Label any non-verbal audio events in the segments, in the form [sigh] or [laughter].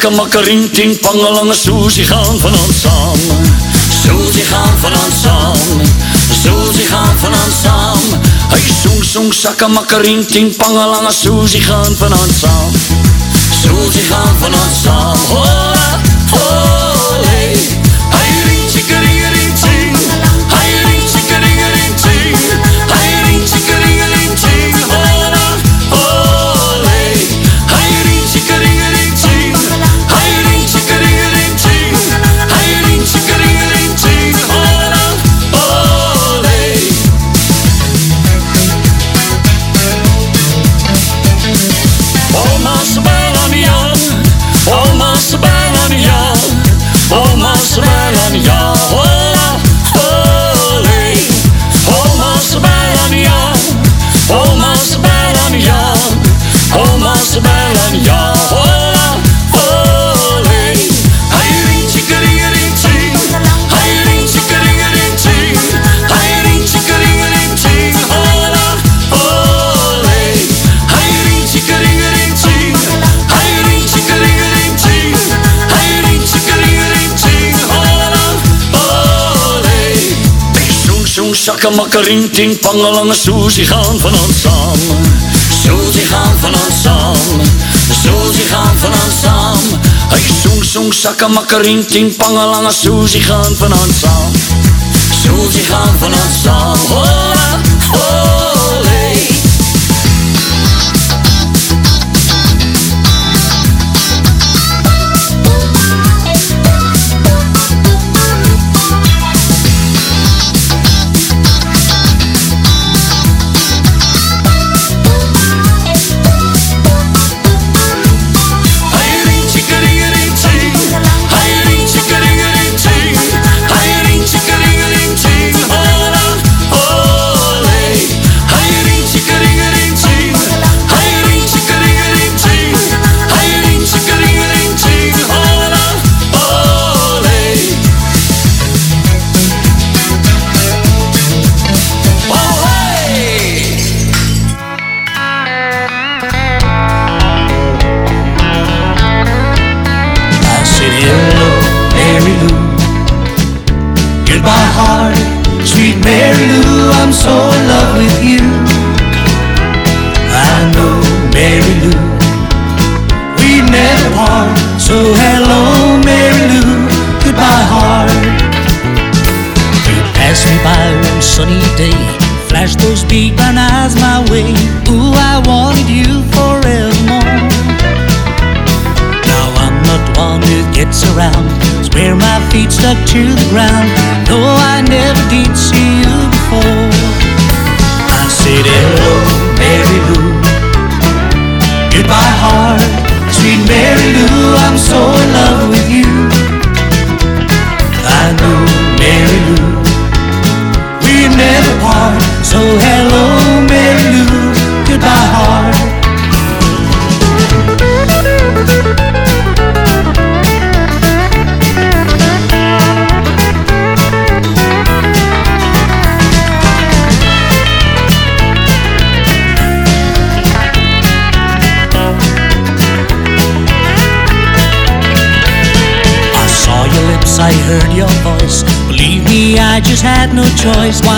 zakken, makkerien, tien pangelange Susie gaan van ons samen. Susie gaan van ons samen. Susie gaan van ons samen. Hy soeng, soeng, zakken, makkerien, tien pangelange Susie gaan van ons samen. Susie gaan van ons samen. Zoen, zakken, makkerin, ting, pangelange Susie gaan van ons samen. Gaan van ons samen. Gaan van ons samen. Hey, zoen, zoen, zakken, makkerin, ting, pangelange Susie gaan van ons samen. Gaan van ons samen. Hola, olé. Ground. Choice.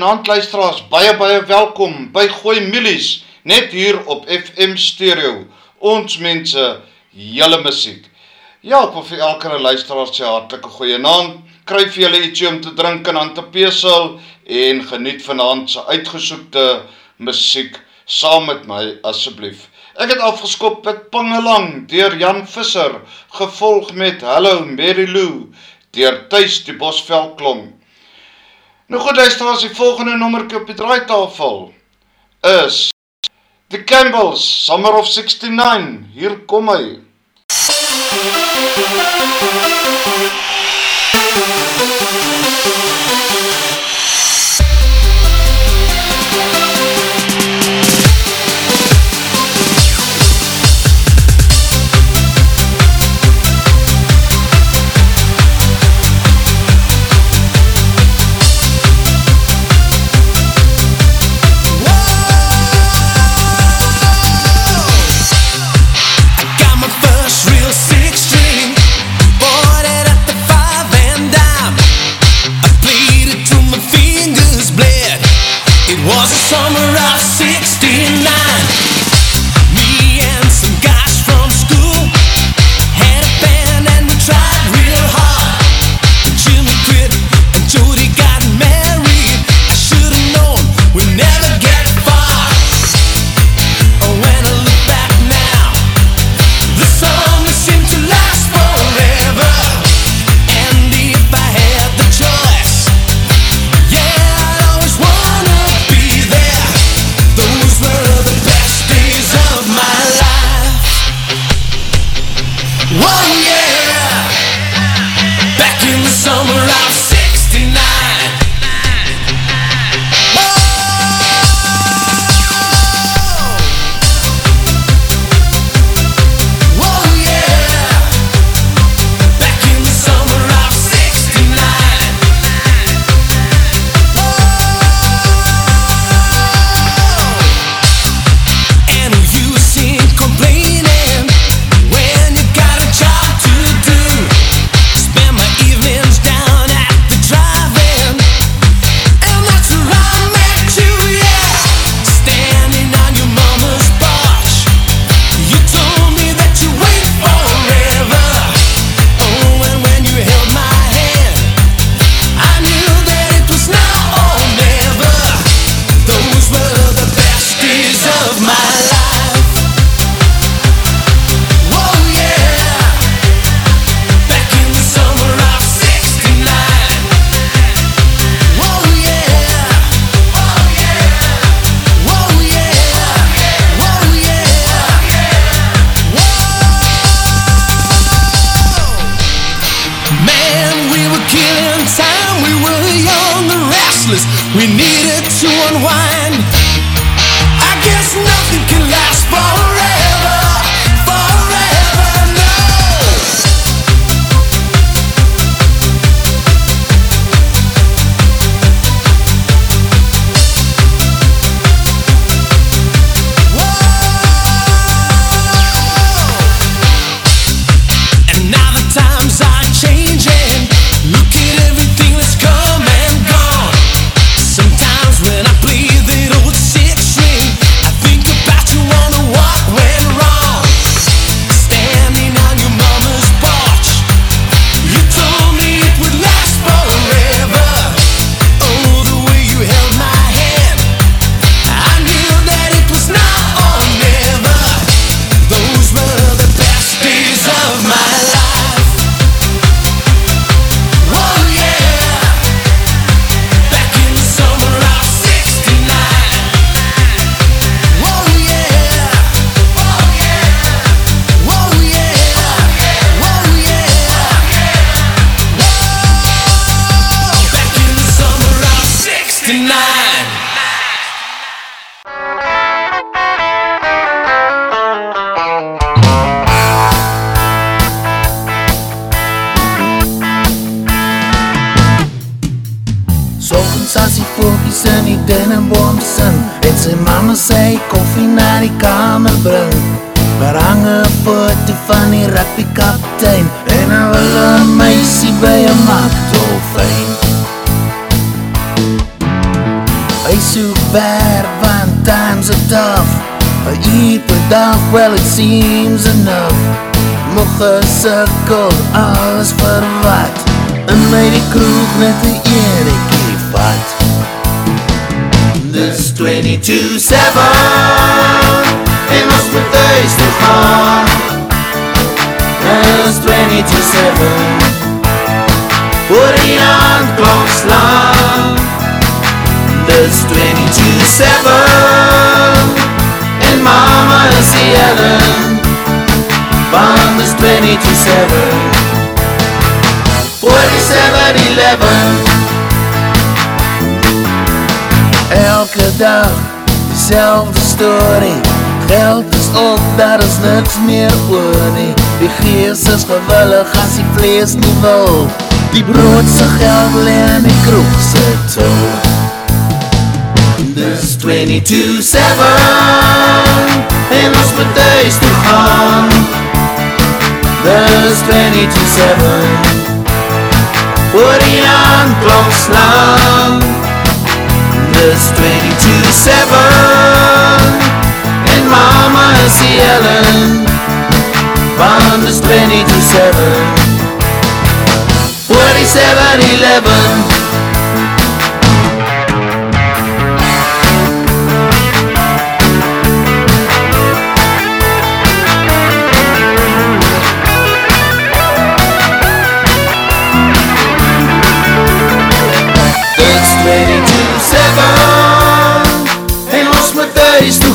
Hartlike goeie aand luisteraars, baie baie welkom by Gooi Milies, net hier op FM Stereo. Ons mense, julle musiek. Ja, wil vir elke luisteraar sê hartlike goeie aand. Kry vir julle ietsie om te drink en aan te pesel en geniet vanaand se uitgesoekte musiek saam met my asseblief. Ek het afgeskop met Pangelang deur Jan Visser, gevolg met Hallo Mary Lou deur Tuis die Bosveld klong. Nou goed, luisteraars, die volgende nommertjie op die draaitafel is The Campbells, Summer of 69. Hier kom hy. well die Die broodse geld leen die kroegse toe Dis 22-7 En ons moet thuis toe gaan. Dis 22-7 Voor die aanklok slaan. Dis 22-7 En mama is die Ellen. Want dis 22-7 4711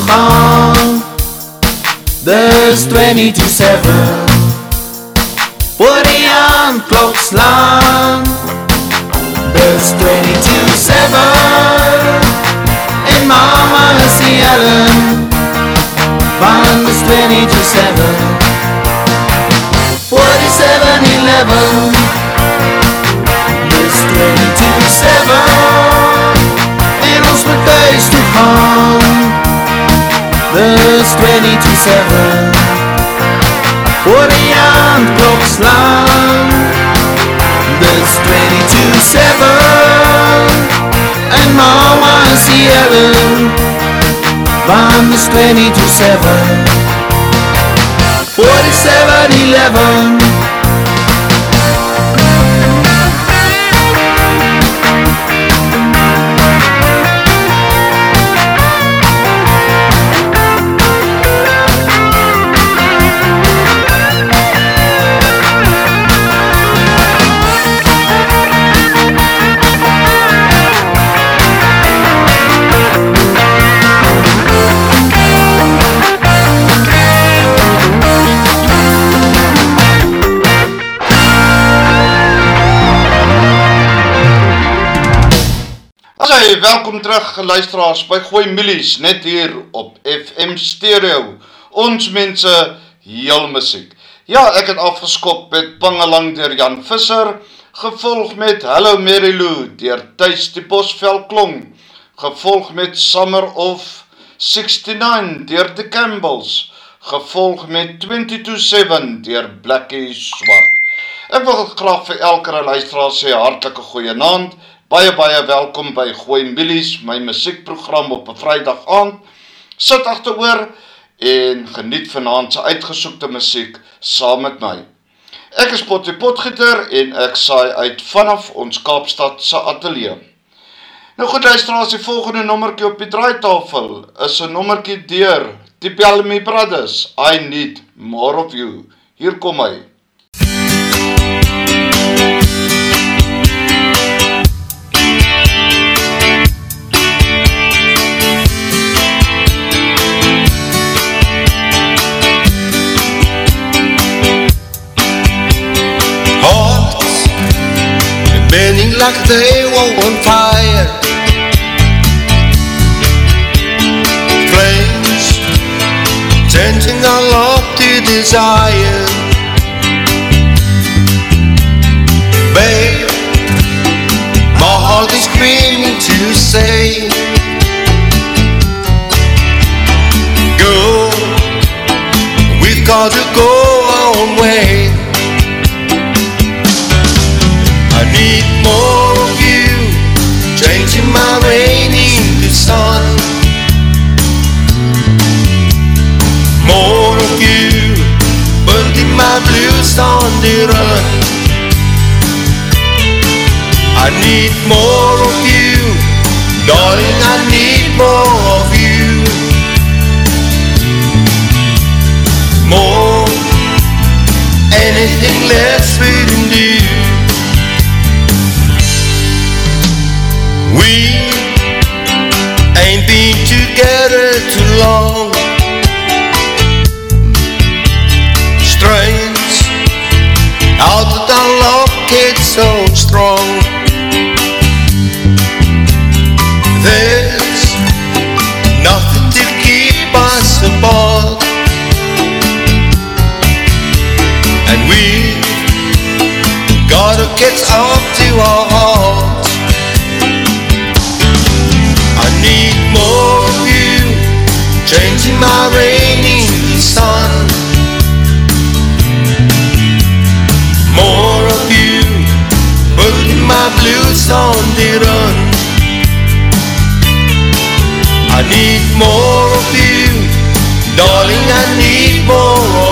gaan Dis 22-7 Voor die aanklok slaan was 22-7 in Mama C. Ellen. Mine 22-7. 47-11. It's 22-7. And on split days to come. There's 22-7. 40 mama is die Ellen Want dis 22-7 terug luisteraars by Gooi Milies, net hier op FM Stereo. Ons mense, heel muziek. Ja, ek het afgeskop met Pangelang dier Jan Visser, gevolg met Hello Mary Lou dier Thuis die Bosvel Klong, gevolg met Summer of 69 dier The Campbells, gevolg met 22-7 dier Blackie Swart. Ek wil graag vir elke luisteraar sê hartelike goeie naand, Baie baie welkom by Gooi Milies, my musiekprogram op 'n Vrydag aand. Sit agteroor en geniet vanaand se uitgesoekte musiek saam met my. Ek is Potty Potgieter en ek saai uit vanaf ons Kaapstad se ateljee. Nou goed, luisteraars, die volgende nommertjie op die draaitafel is 'n nommertjie deur Die Bellamy Brothers. I need more of you. Hier kom hy. Like they were on fire. Flames changing our love to desire. Babe, my heart is screaming to say, Go, we've got to go our own way. need more of you. Changing my rain into sun. More of you. Burning my blues on the run. I need more of you. Darling, I need more of you. More. Anything less within you together too long. Strange how did our love get so strong? There's nothing to keep us apart, and we gotta get out. to my rainy sun. More of you, put my blues on the run. I need more of you, darling, I need more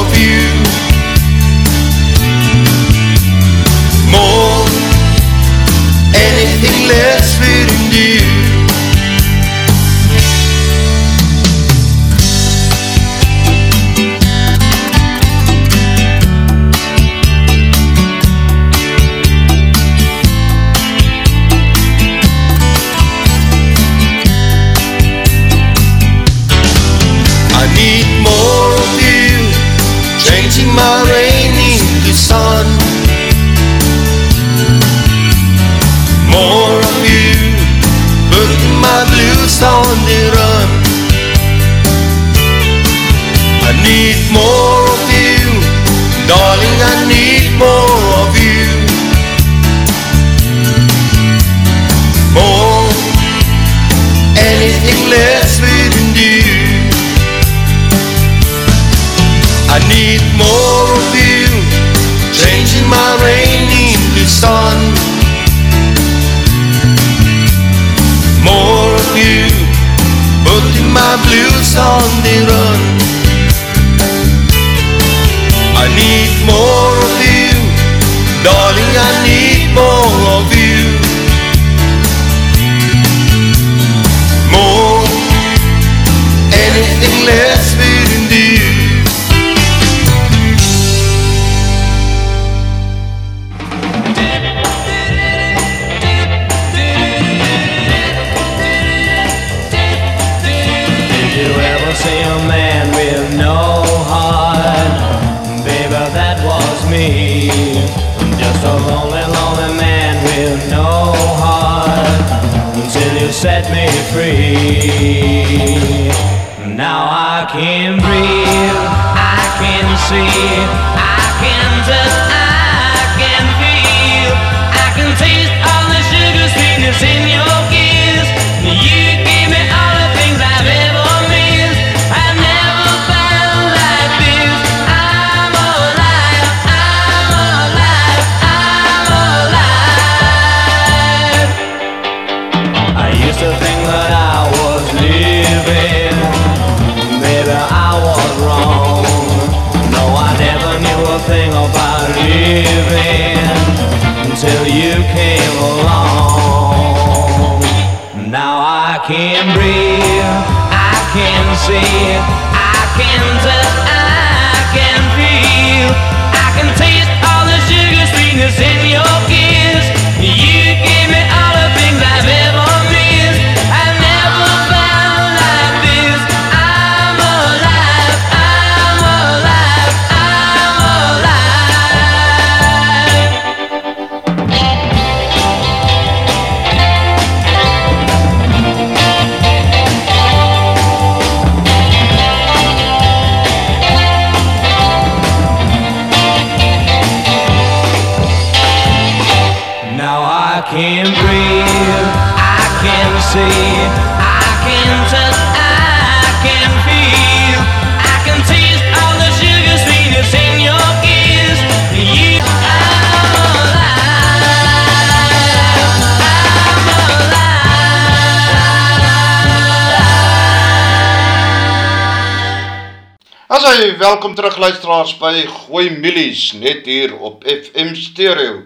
luisteraars by Gooi Milies net hier op FM Stereo.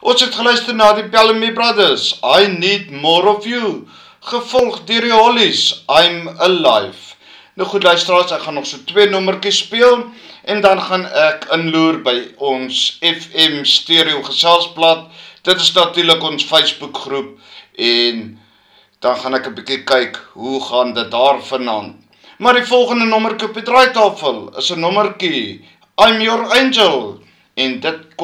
Ons het geluister na die Pelham Brothers, I Need More of You, gevolg deur die Hollies, I'm Alive. Nou goed luisteraars, ek gaan nog so twee nommertjies speel en dan gaan ek inloer by ons FM Stereo geselsblad. Dit is natuurlik ons Facebook groep en dan gaan ek 'n bietjie kyk hoe gaan dit daar vanaand. Maar die volgende nommertjie op die draaitafel is 'n nommertjie I'm your angel In that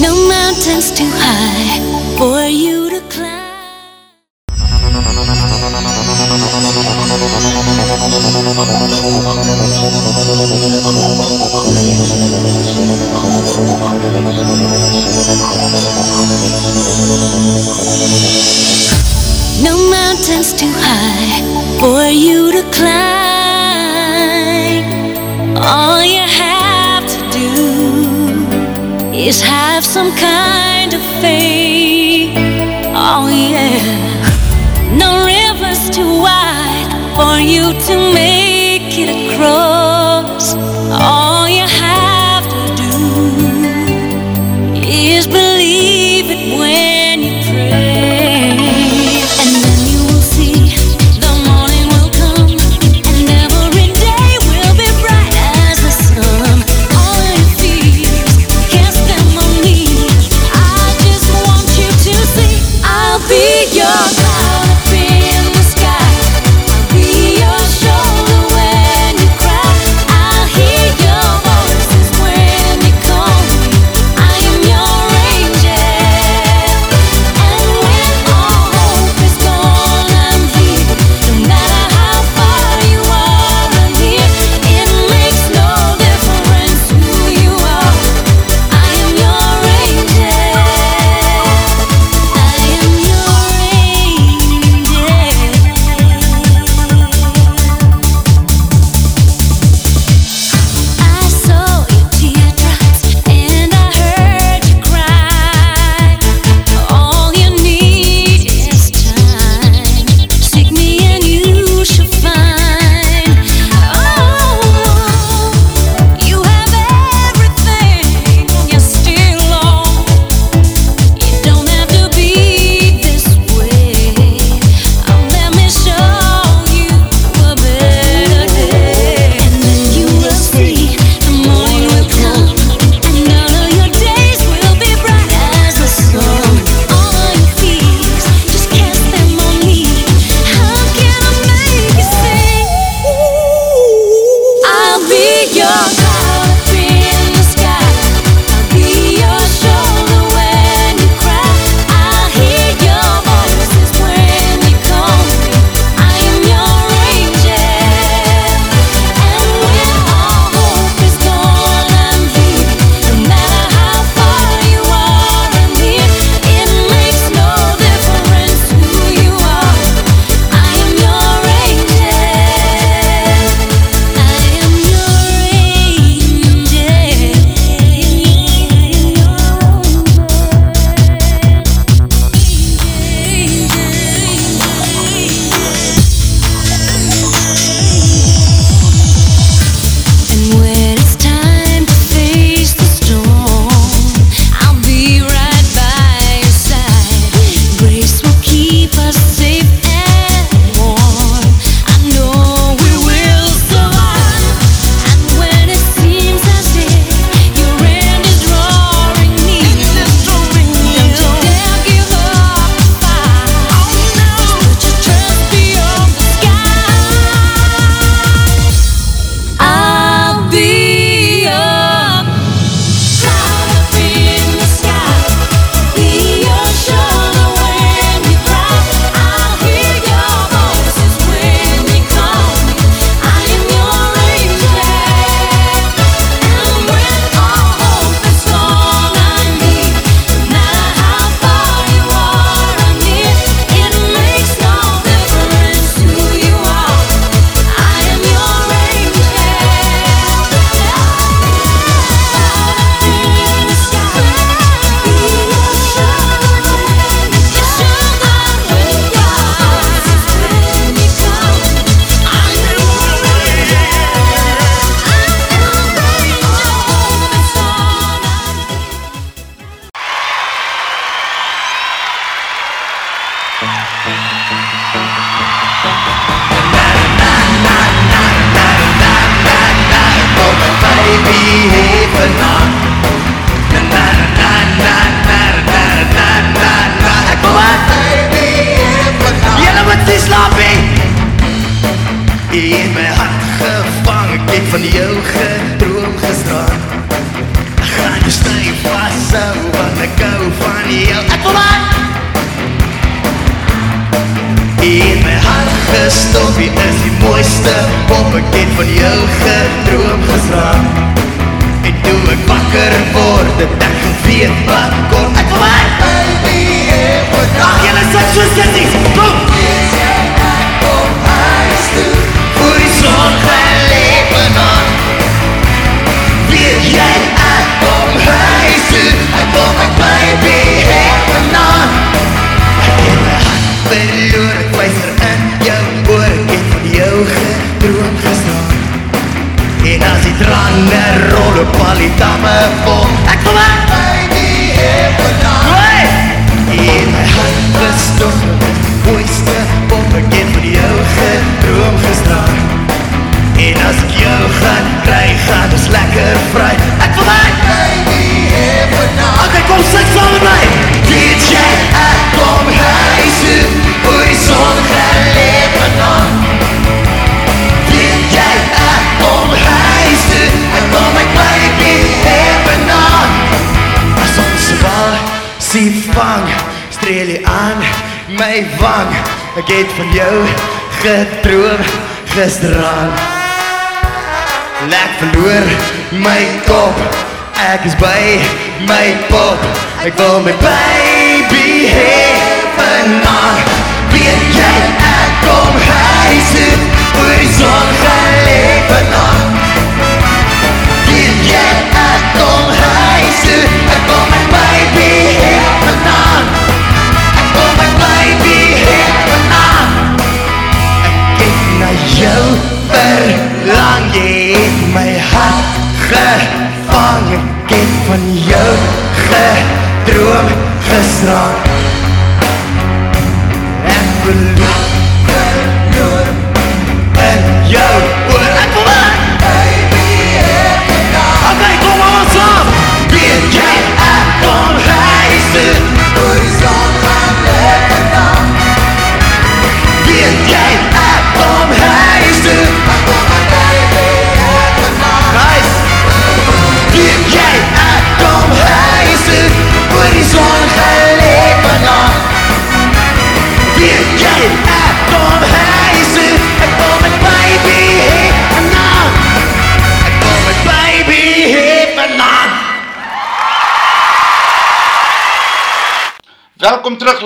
No mountains too high for you to climb.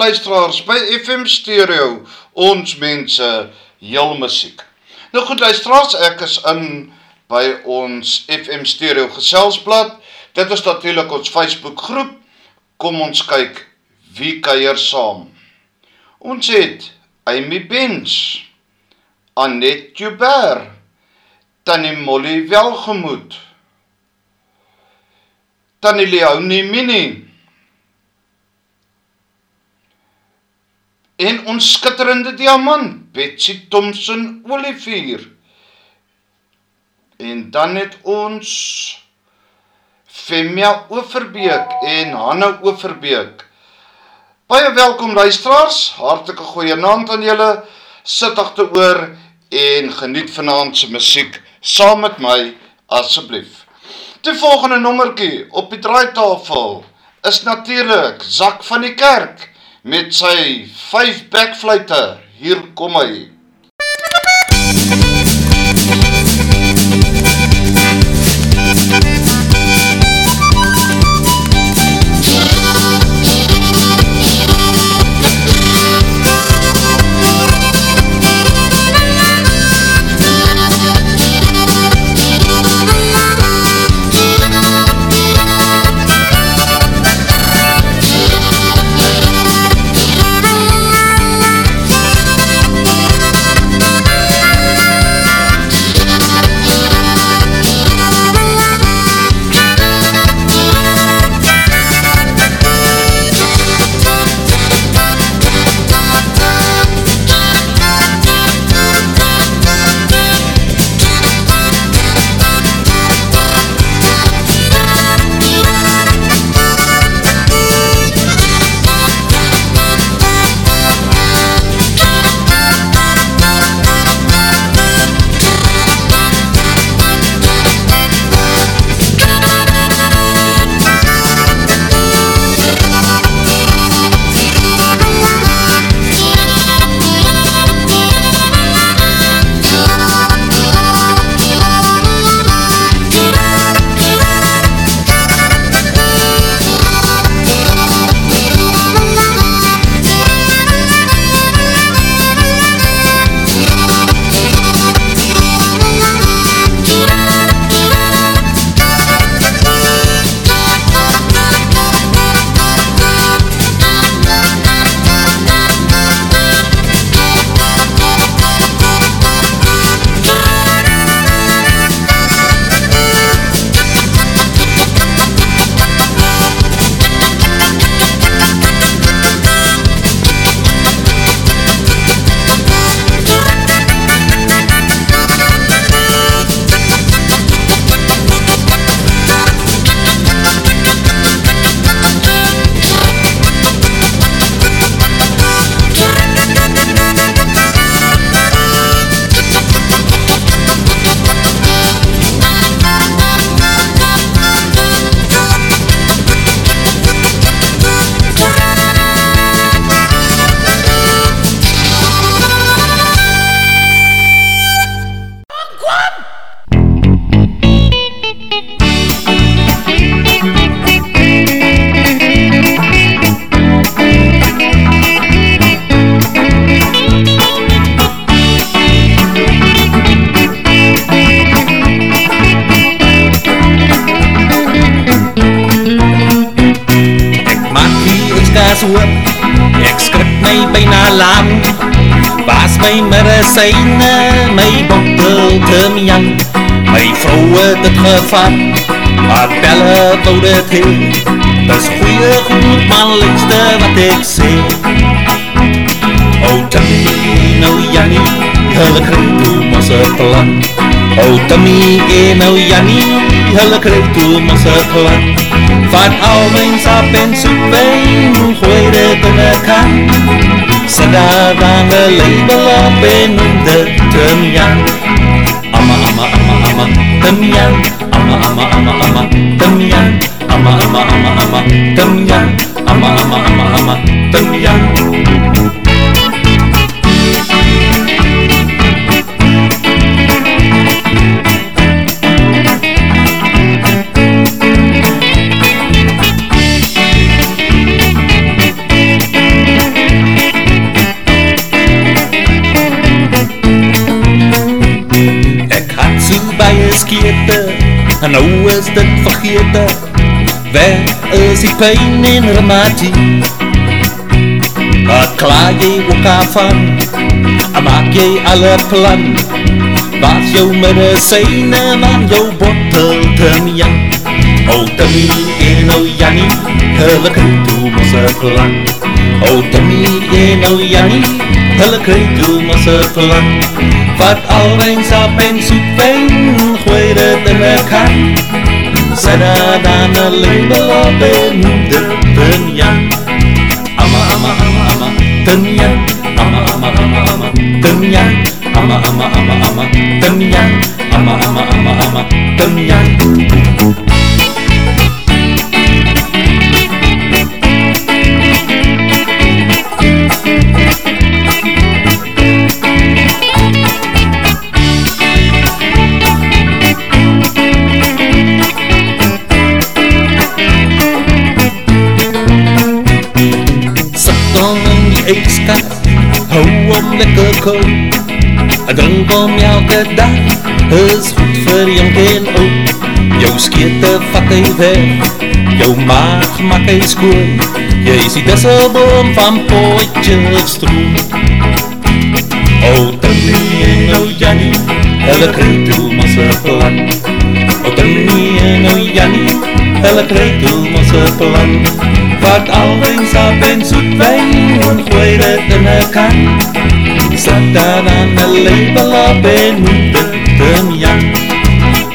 luisteraars by FM Stereo, ons mense heel musiek. Nou goed luisteraars, ek is in by ons FM Stereo geselsblad. Dit is natuurlik ons Facebook groep. Kom ons kyk wie kuier saam. Ons het Amy Bens, Annette Joubert, Tannie Molly Welgemoed, Tannie Leonie Minnie, en ons skitterende diamant Betsy Thompson Olivier. En dan het ons Femia Overbeek en Hanne Overbeek. Baie welkom luisteraars. Hartlike goeienaand aan julle. Sit agteroor en geniet vanaand se musiek saam met my asseblief. Die volgende nommertjie op die draaitafel is natuurlik Zak van die Kerk met sy vyf bekfluitte. Hier kom hy. meu Ianinho Relacrei turma să plan Fac au men sa pensu vei Nu hoire de la can Să da vană leibă la pe num de tămian Ama, ama, ama, ama, tămian Ama, ama, ama, ama, tămian Ama, ama, ama, ama, tămian Ama, ama, ama, ama, tămian En hoe is dit vergeten? Waar is die pijn in haar maatie? Wat klaar je elkaar van? En maak je alle plan? Wat jouw medicijnen aan jouw bottel ten jan? O Tammy en o Jannie, hulle kry toe mos 'n plan. O Tammy en o Jannie, hulle kry toe mos plan. Wat allengs opeens op een gooi het in de kan. Zet er dan een label op en noem de punjan. Amma, amma, amma, amma, punjan. Amma, amma, amma, amma, punjan. Amma, amma, amma, amma, punjan. Amma, amma, amma, amma, punjan. Ek drink om elke dag, is goed vir jong en oud. Jou skete vat hy weg, jou maag maak hy skoon. Jy is die disselboom van Potchefstroom. O Timmy en o Jannie, hulle kry toe mas een plan. O Timmy en o Jannie, hulle kry toe mas een plan. Vat al wijn, sap en soet wijn, en gooi dit in een kan. Zet daar aan een label op en noem dit een jan.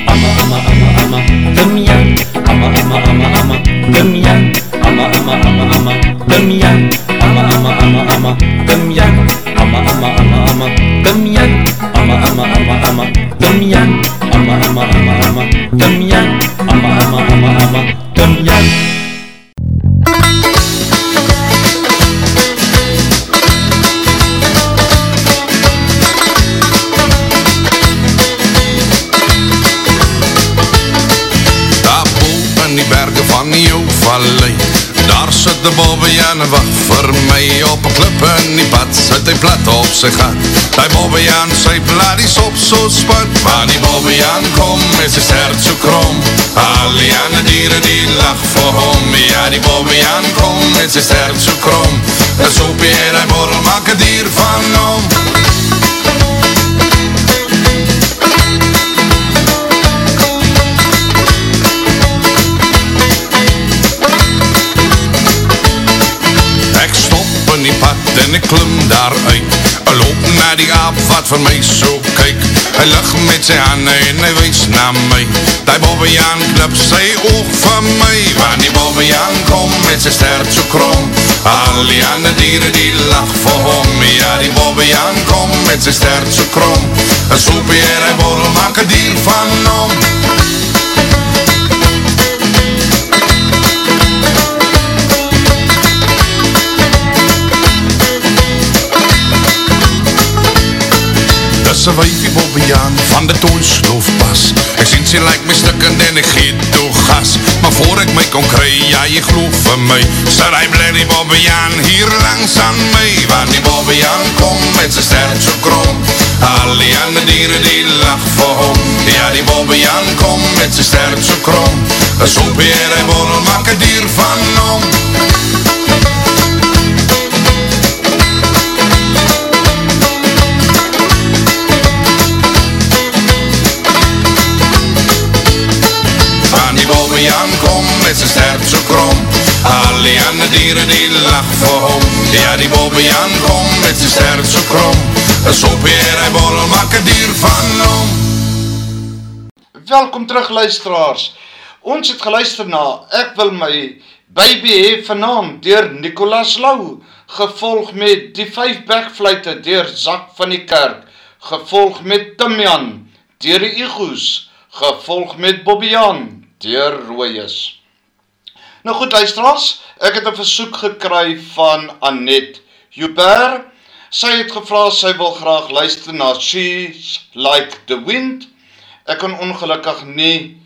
Amma, amma, amma, amma, Tim Jan. Amma, amma, amma, amma, Tim Jan. Amma, amma, amma, amma, Tim Jan. Amma, amma, amma, amma, Tim Jan. Amma, amma, amma, amma, Tim Jan. Amma, amma, amma, amma, Tim Jan. Amma, amma, amma, amma, Tim Jan. Daar een die bergen van jouw vallei Daar zit de boven en wacht voor mij. Op een club en die pad zit hij plat sy gat Die Bobbejan sy bladies op so spat Maar die Bobbejan kom met sy stert so krom. Al die ander dieren die lach vir hom. Ja die Bobbejan kom met sy stert so krom. En so peer hy borrel maak een dier van hom. Ek stop in die pad en ek klim daaruit loop na die aap wat vir my so kyk Hy lig met sy handen en hy wees na my Die Bobbejaan knip sy oog van my Want die Bobbejaan kom met sy stert so krom. Al die ander dieren die lach vir hom Ja, die Bobbejaan kom met sy stert so krom. En so beheer hy borrel maak een dier van hom Een wijfie Bobbejan van de toonsloof pas. Ek sien sy like my stikkend en ek geet toe gas. Maar voor ek my kon kry, ja jy geloof vir my Sit hy bly die Bobbejan hier langs aan my Want die Bobbejan kom met sy stert so krom. Al die ander dieren die lach vir hom. Ja die Bobbejan kom met sy stert so krom. En so beheer hy borrel maak een dier van hom stert so krom Al die ander dieren die lach vir hom Ja, die Bobbejaan kom met sy stert so krom Een sopheer, hy bol, maak een dier van hom Welkom terug luisteraars. Ons het geluister na Ek wil my baby hê vanaand deur Nicolas Lou, gevolg met Die vyf bekfluite deur Zak van die Kerk, gevolg met Timian deur die Igos, gevolg met Bobbejaan deur Rooies. Nou goed luisteraars, ek het 'n versoek gekry van Anet Joubert. Sy het gevra sy wil graag luister na She's Like the Wind. Ek kan ongelukkig nie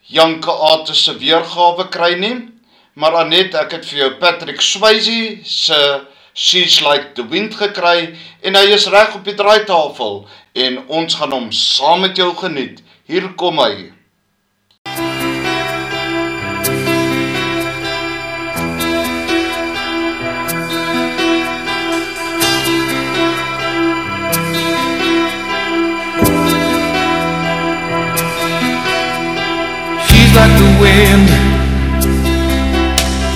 Janke Ate se weergawe kry nie, maar Anet, ek het vir jou Patrick Swayze se She's Like the Wind gekry en hy is reg op die draaitafel en ons gaan hom saam met jou geniet. Hier kom hy.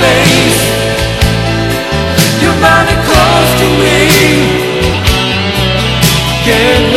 face. Your body running close to me. Get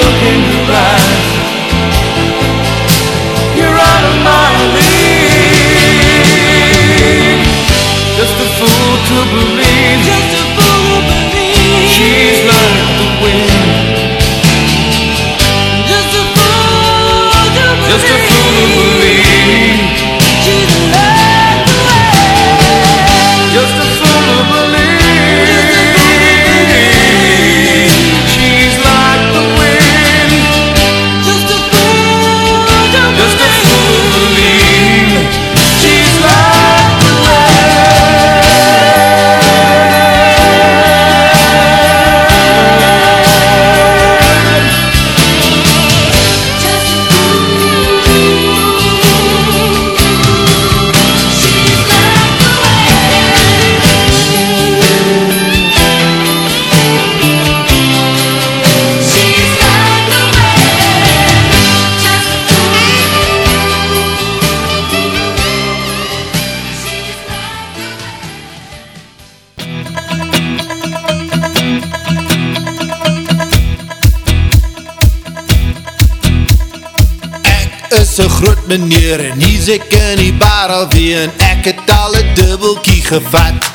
meneer en hier's ek in die bar alweer en ek het al een dubbelkie gevat.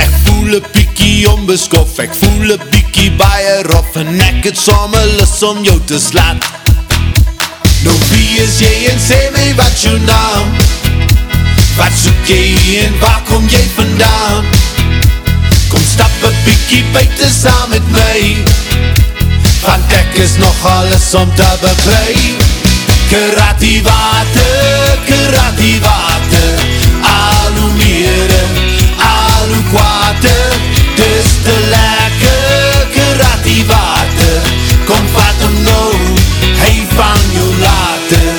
Ek voel een piekie onbeskof Ek voel een biekie baie rof En ek het somme lus om jou te slaat Nou wie is jy en sê my wat jou naam? Wat soek jy en waar kom jy vandaan? Kom stap een biekie buiten saam met my Want ek is nog alles om te begrijp Karate water, karate water. Al hoe meer, al hoe kwater. Dis te lekker, karate water. Kom vat hem nou, hy van jou later.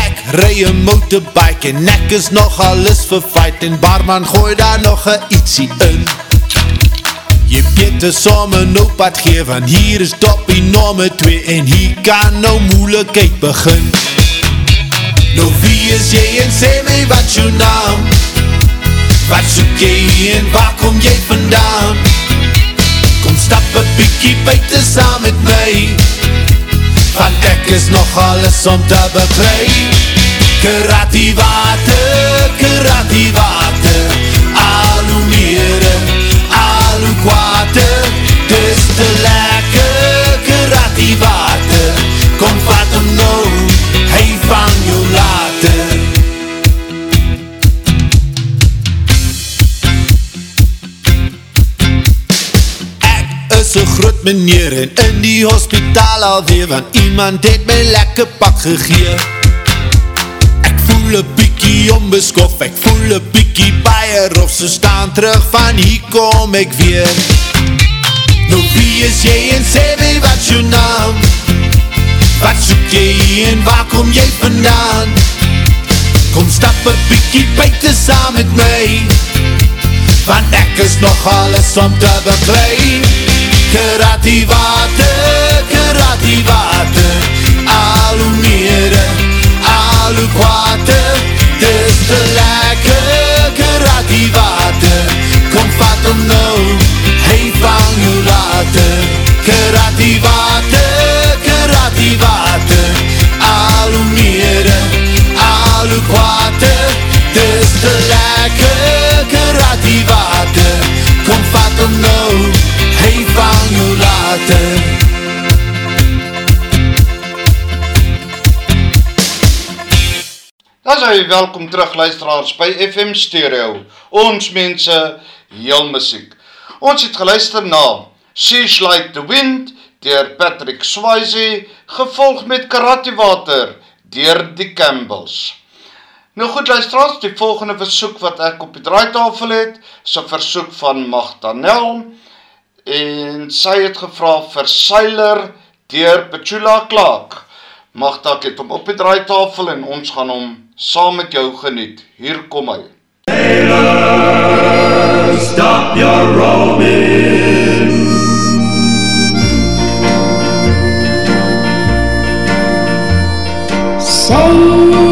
Ek rij een motorbike en ek is nog alles verfight En barman gooi daar nog een ietsie in Weet te somme nou pad gee Want hier is toppie nummer 2 En hier kan nou moeilikheid begin. Nou wie is jy en sê my wat jou naam? Wat soek jy en waar kom jy vandaan? Kom stap een bykie buiten saam met my. Want ek is nog alles om te begrijp Karate water, karate water meneer en in die hospitaal alweer Want iemand het my lekker pak gegee. Ek voel een bykie onbeskof Ek voel een bykie baie rof So staan terug van hier kom ek weer. Nou wie is jy en sê my wat jou naam? Wat soek jy en waar kom jy vandaan? Kom stap een bykie buiten saam met my Want ek is nog alles om te begrijp Karate water, karate water Al hoe meer, al hoe kwater Dis te lekker, welkom terug luisteraars by FM Stereo, ons mense, heel muziek. Ons het geluister na She's Like the Wind, dier Patrick Swayze, gevolg met Karate Water, dier die Campbells. Nou goed luisteraars, die volgende versoek wat ek op die draaitafel het, is een versoek van Magdanel, en sy het gevra vir Seiler, dier Petula Clark. Magda, het hom op die draaitafel en ons gaan hom saam met jou geniet. Hier kom hy. Stop your roaming. Sailor,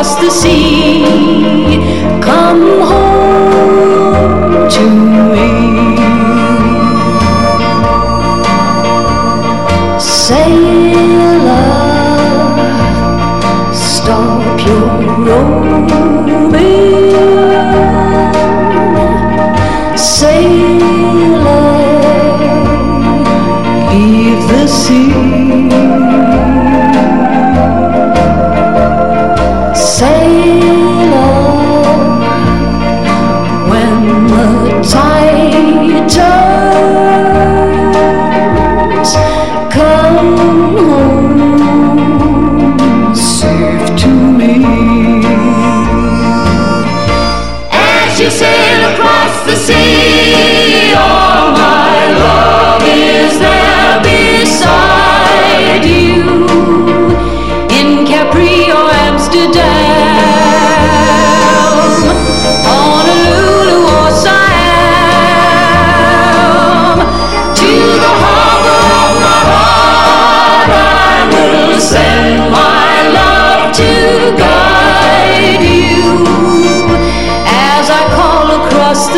across the sea. Come home to me.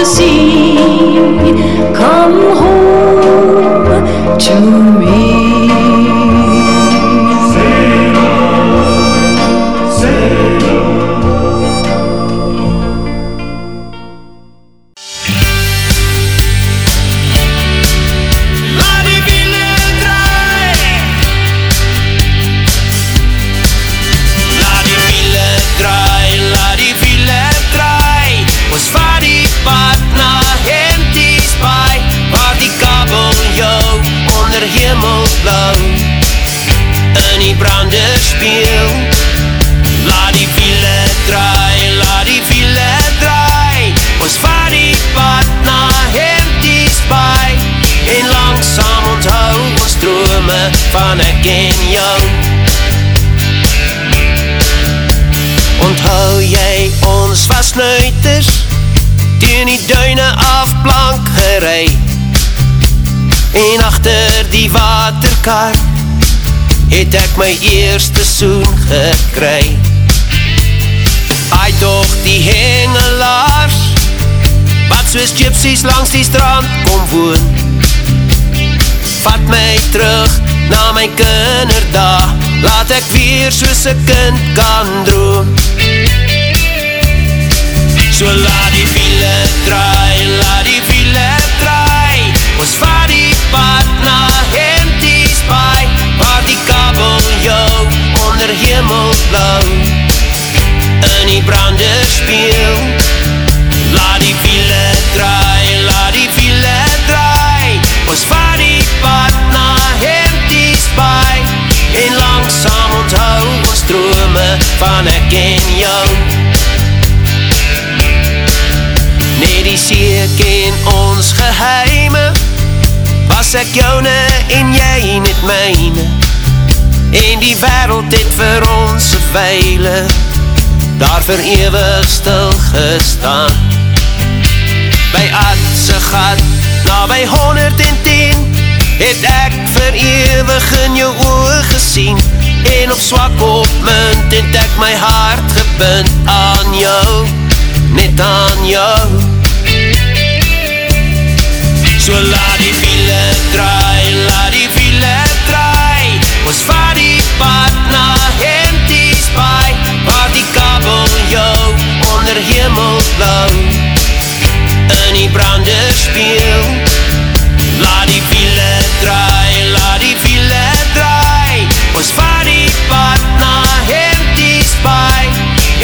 the sea. Come home to me. Speel Laat die wiele draai, laat die wiele draai Ons vaar die pad na Henties Bay En langzaam onthou ons drome van ek en jou. Onthou jy ons was nuiters Teen die duine af plank gerei En achter die waterkar Het ek my eerste soen gekry. Ai toch die hengelaars Wat soos gypsies langs die strand kom woon. Vat my terug na my kinderda Laat ek weer soos een kind kan droom. So laat die wiele draai, onder hemel blauw In die brander speel Laat die wiele draai, laat die wiele draai. Ons vaar die pad na Henties Bay En langzaam onthou ons drome van ek en jou. Nee die see ken ons geheime. Was ek joune en jy net myne En die wereld het vir ons weile Daar vir ewig stil gestaan. By Adse gat, na by 110 Het ek vir ewig in jou oog gesien. En op swak op munt het ek my hart gebind aan jou Net aan jou. So laat die wiele draai, pad na Henties Bay Waar die kabel jou onder hemel blauw. In die brander speel. Laat die wiele draai, laat die wiele draai. Ons vaar die pad na Henties Bay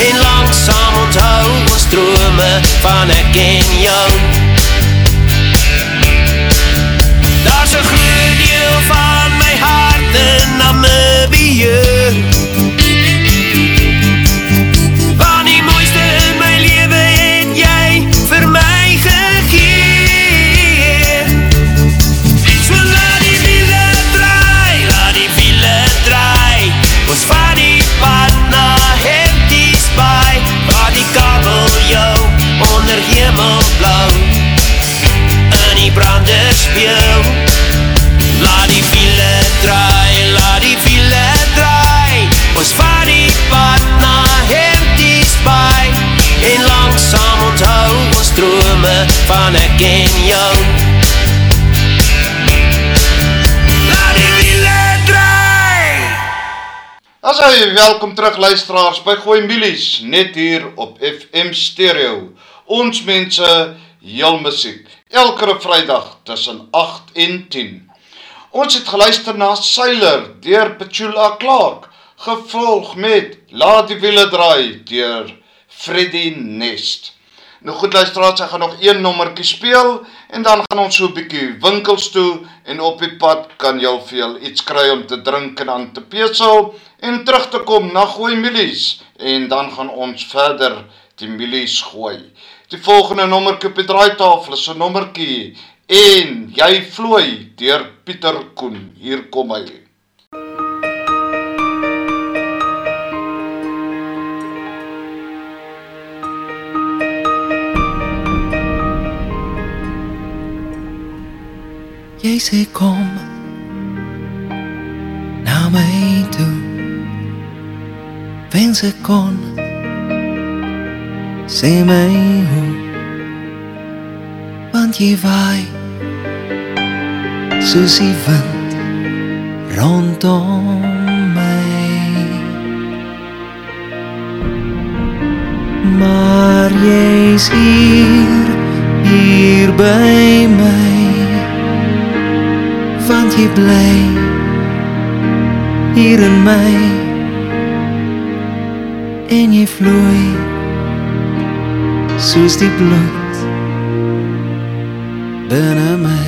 En langzaam onthou ons drome van ek en jou you. Drome van ek en jou Laat die wiele draai As hy welkom terug luisteraars by Gooi Milies net hier op FM Stereo. Ons mense heel musiek elke Vrydag tussen 8 en 10. Ons het geluister na Sailor deur Petula Clark, gevolg met Laat die wiele draai deur Freddie Nest. Nou goed luisteraars, ek gaan nog een nommertjie speel en dan gaan ons so 'n bietjie winkels toe en op die pad kan jy veel iets kry om te drink en aan te pesel en terug te kom na Gooi Milies en dan gaan ons verder die milies gooi. Die volgende nommertjie op die draaitafel is 'n nommertjie en jy vloei deur Pieter Koen. Hier kom hy. Jy sê kom na my toe Wens ek kon Sê my hoe Want jy waai Soos die wind Rondom my Maar jy's hier Hier by my want jy bly hier in my. En jy vloei soos die bloed binne my.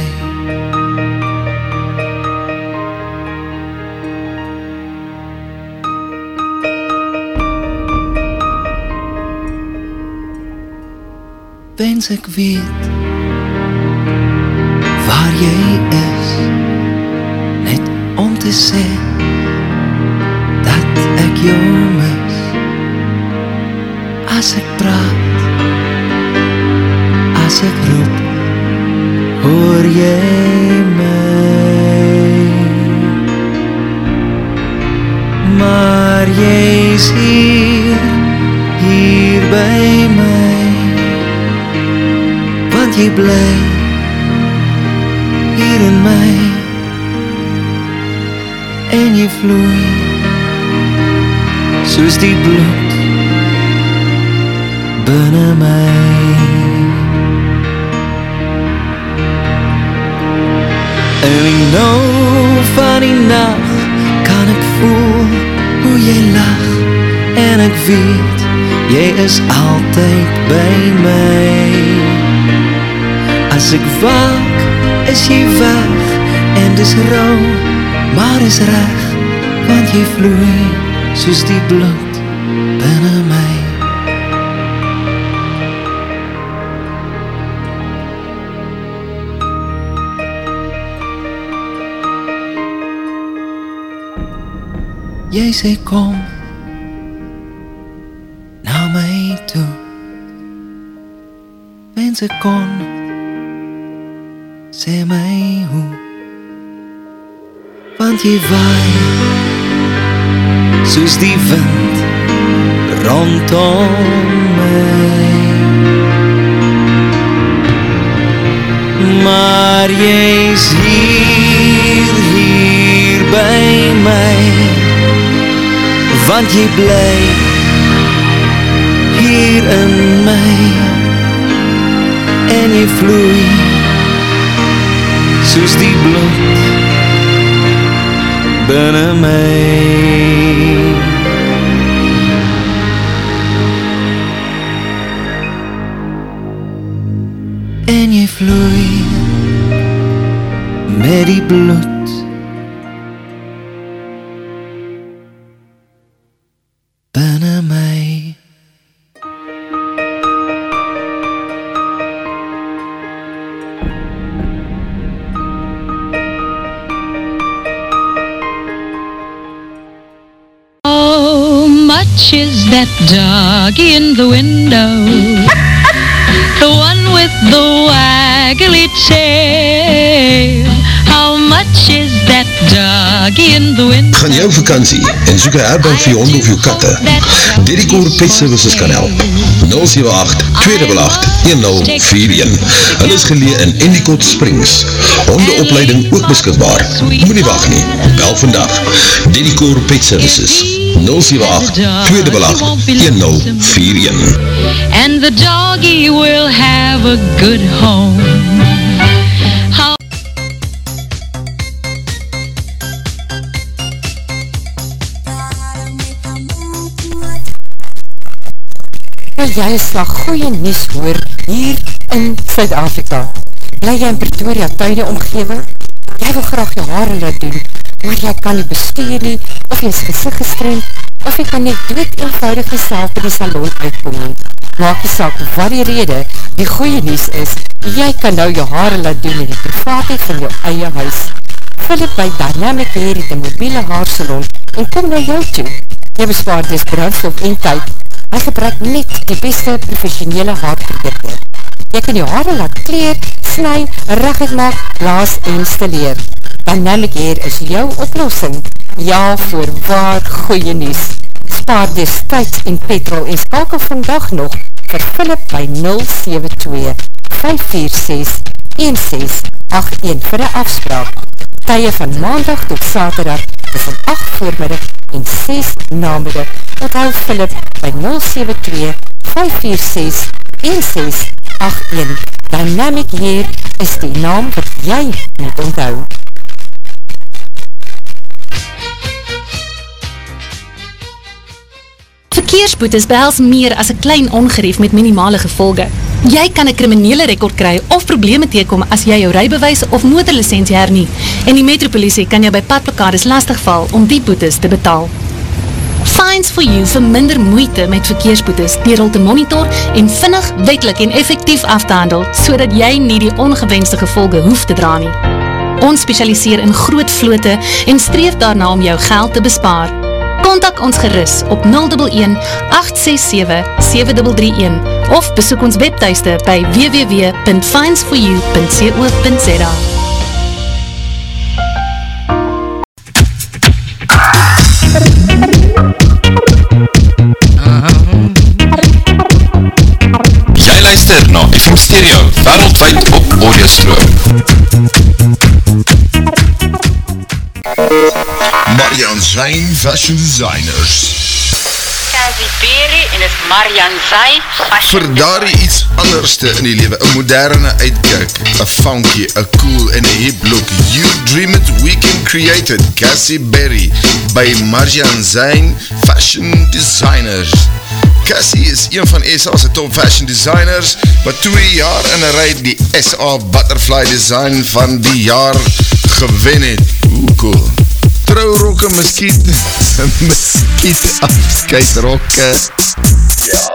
Wens ek weet waar jy is te sê dat ek jou mis. As ek praat as ek roep hoor jy my. Maar jy is hier hier by my. Want jy bly vloei soos die bloed binne my. En ek nou van die nacht kan ek voel hoe jy lach en ek weet jy is altyd by my. As ek waak is jy weg en dis rauw maar is reg want jy vloei soos die bloed Jy sê kom na my toe. Wens ek kon my hoe? Want waai soos die wind rondom my. Maar jy's hier, hier by my want jy bly hier in my. En jy vloei soos die bloed binne my vloei met How much is that dog in the window? Gaan jou vakantie en soek een herberg vir jou hond of jou katte? Dedicor Pet Services kan help. 078-288-1041 Hulle is gelee in Endicott Springs. Hondeopleiding ook beskikbaar. Moe nie wacht nie. Bel vandag. Dedicor Pet Services 078-288-1041 And the doggy will have a good home. Wil jy een slag goeie nies hoor hier in Suid-Afrika? Bly jy in Pretoria tuine omgewe? Jy wil graag jou haare laat doen, maar jy kan nie bestuur nie, of jy is gezicht gestrend, of jy kan net dood eenvoudig jyself by die salon uitkom nie. Maak die saak wat die rede, die goeie nies is, jy kan nou jou haare laat doen in die privaatheid van jou eie huis. Philip by Dynamic Hair het een mobiele haarsalon en kom na jou toe. Jy bespaar dus brandstof en tyd. Hy gebruik net die beste professionele haarprodukte. Jy kan jou haare laat kleer, snu, recht maak, blaas en steleer. Dynamic Hair is jou oplossing. Ja, voor waar goeie nies. Spaar dus tyd en petrol en skakel vandag nog vir Philip by 072 546 1681 vir een afspraak. Tye van maandag tot saterdag tussen 8 voormiddag en 6 namiddag. Onthou Philip by 072 546 1681. Dynamic Hair is die naam wat jy moet onthou. Verkeersboetes behels meer as 'n klein ongerief met minimale gevolge. Jy kan 'n kriminele rekord kry of probleme teekom as jy jou rybewys of motorlisensie hernie en die metropolisie kan jou by padplekades lastigval om die boetes te betaal. Fines for You verminder moeite met verkeersboetes dier al te monitor en vinnig, wetlik en effectief af te handel, so jy nie die ongewenste gevolge hoef te dra nie. Ons specialiseer in groot vloote en streef daarna om jou geld te bespaar. Contact ons geris op 011-867-7331 of besoek ons webteiste by www.finds4u.co.za Jy luister na FM Stereo wereldwijd op Audiostroom. Marian Zijn Fashion Designers. Kazi Peri en is Marian Zai Vir daar iets anderste in die leven, een moderne uitkijk, een funky, een cool en een hip look. You dream it, we can create it. Cassie Berry by Marjan Zijn Fashion Designers. Cassie is een van SA's top fashion designers, wat twee jaar in een rij die SA Butterfly Design van die jaar gewen het. Oeh, cool. Trouwrokke, miskiet, miskiet afskuitrokke. Ja.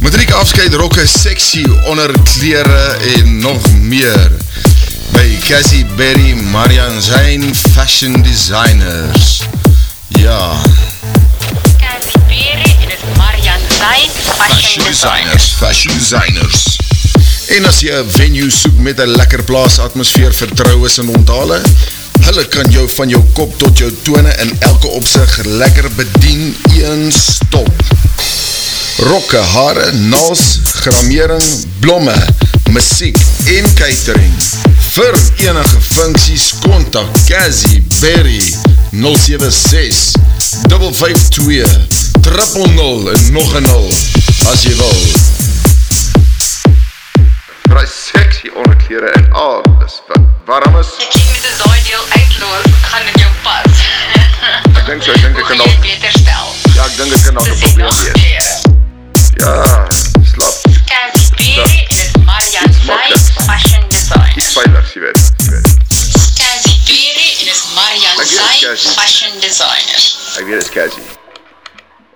Matriek afskuitrokke, sexy onderkleren en nog meer. By Cassie Berry Marian Zijn Fashion Designers. Ja. Kazi Peri en is Marian Zai Fashion Designers, Fashion Designers. En as jy een venue soek met een lekker plaas atmosfeer, vertrouwens en onthale, hulle kan jou van jou kop tot jou tone in elke opzicht lekker bedien, een stop. Rokke, hare, nals, gramering, blomme, muziek en catering. Vir enige funksies, kontak Kazi Berry 076 552 000 en nog een 0 as jy wil. Vraai sexy onderkleren en alles wat warm is. Ek sien met die daai deel uitloop, gaan dit jou pas. [laughs] Ek dink so, ek dink ek kan jy beter stel? ja, ek dink ek kan al een probleem wees. Ja, slap. Kazi Peri en is Marian Zai Fashion Design. Iets veiligs, jy weet. Kazi Peri en is Marian Zai Cassie. Fashion Designer. Ek weet, is Cassie.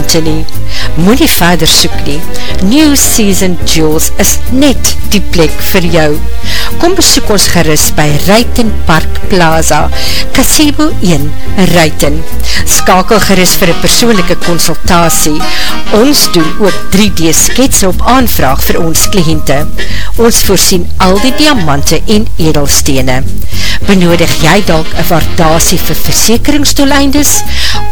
diamante nie. Moe nie verder soek nie. New Season Jewels is net die plek vir jou. Kom besoek ons gerust by Ruiten Park Plaza, Casebo 1, Ruiten. Skakel gerust vir een persoonlijke consultatie. Ons doen ook 3D skets op aanvraag vir ons kliënte. Ons voorsien al die diamante en edelstene. Benodig jy dalk een waardasie vir versekeringsdoeleindes?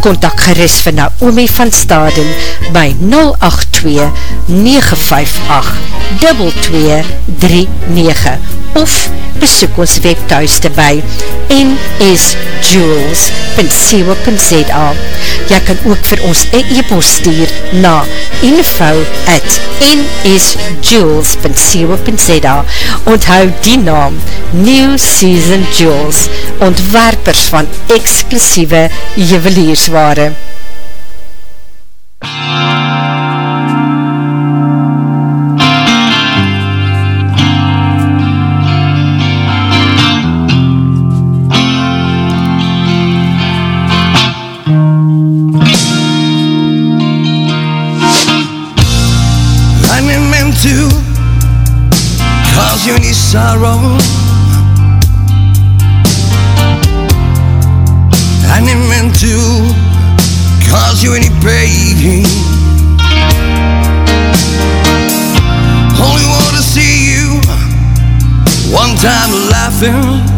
Contact gerust vir Naomi van Staden by 082-958-2239 of besoek ons webthuiste by nsjewels.co.za Jy kan ook vir ons e-post stuur na info at nsjewels.co.za Onthou die naam New Season Jewels ontwerpers van exclusieve juweliersware. Cause you any sorrow. Time laughing.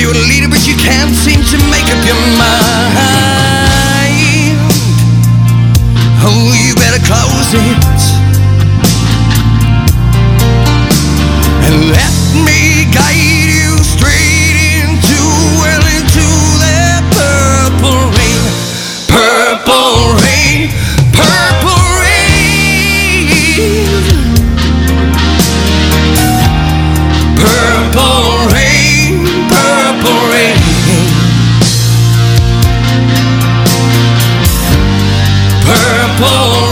Girl, you say Purple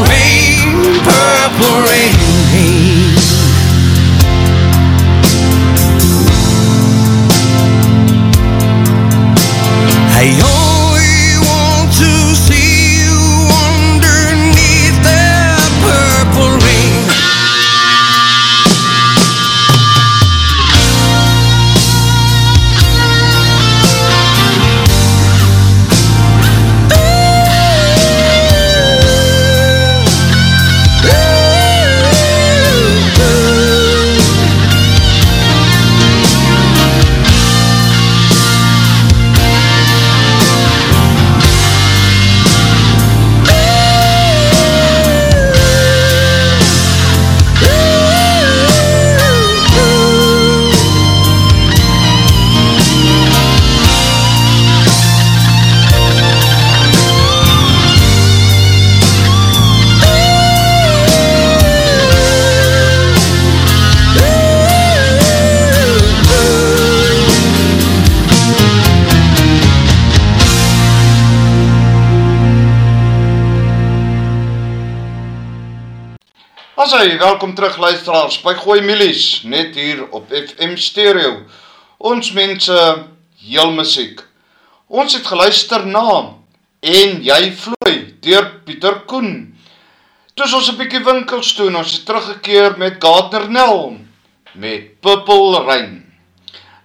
Hy, welkom terug luisteraars by Gooi Milies, net hier op FM Stereo. Ons mense, heel musiek. Ons het geluister na En jy vloei deur Pieter Koen. Toe ons 'n bietjie winkels toe en ons het teruggekeer met Gardner Nel met Purple Rain.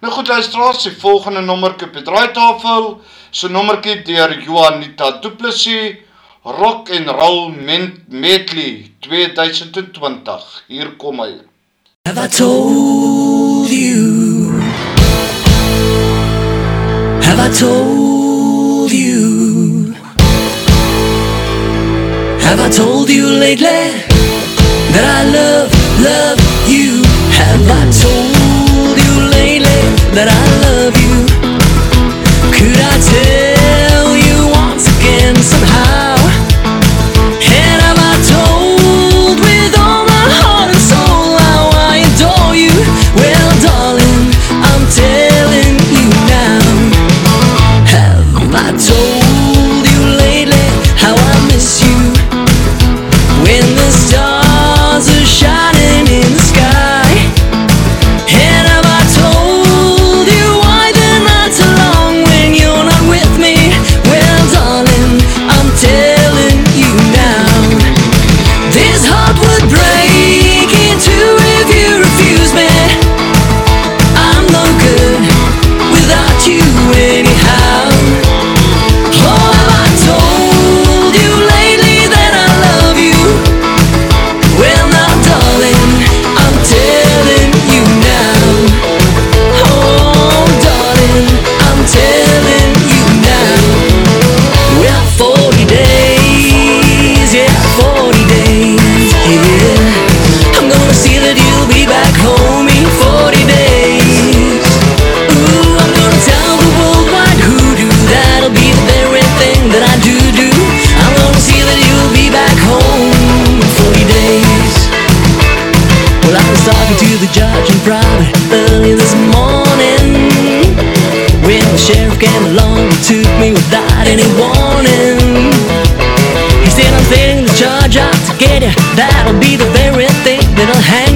Nou goed luisteraars, die volgende nommerkie op die draaitafel, so nommerkie deur Juanita Du Plessis, Rock and Roll Medley 2020. Hier kom hy. Have I told you? Have I told you? Have I told you lately that I love, love you? Have I told you lately that I love you? Could I tell that'll be the very thing that'll hang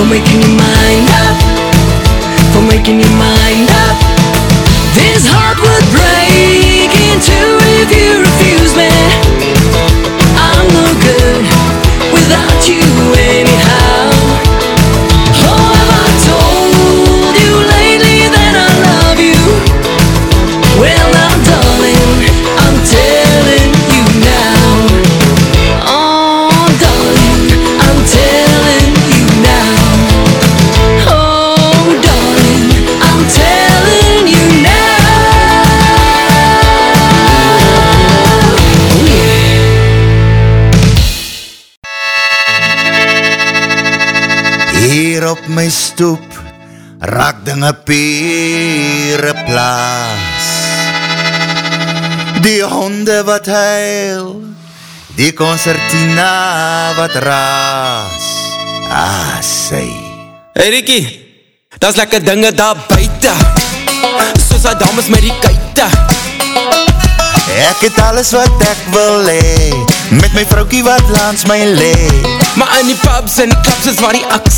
come stoep raak dinge pere plaas. Die honde wat huil, die concertina wat raas. Ah, sy. Hey Rikkie, dat is lekker dinge daar buiten Soos die dames met die kuite Ek het alles wat ek wil hee, met my vroukie wat langs my lee. Maar in die pubs en clubs is waar die wacht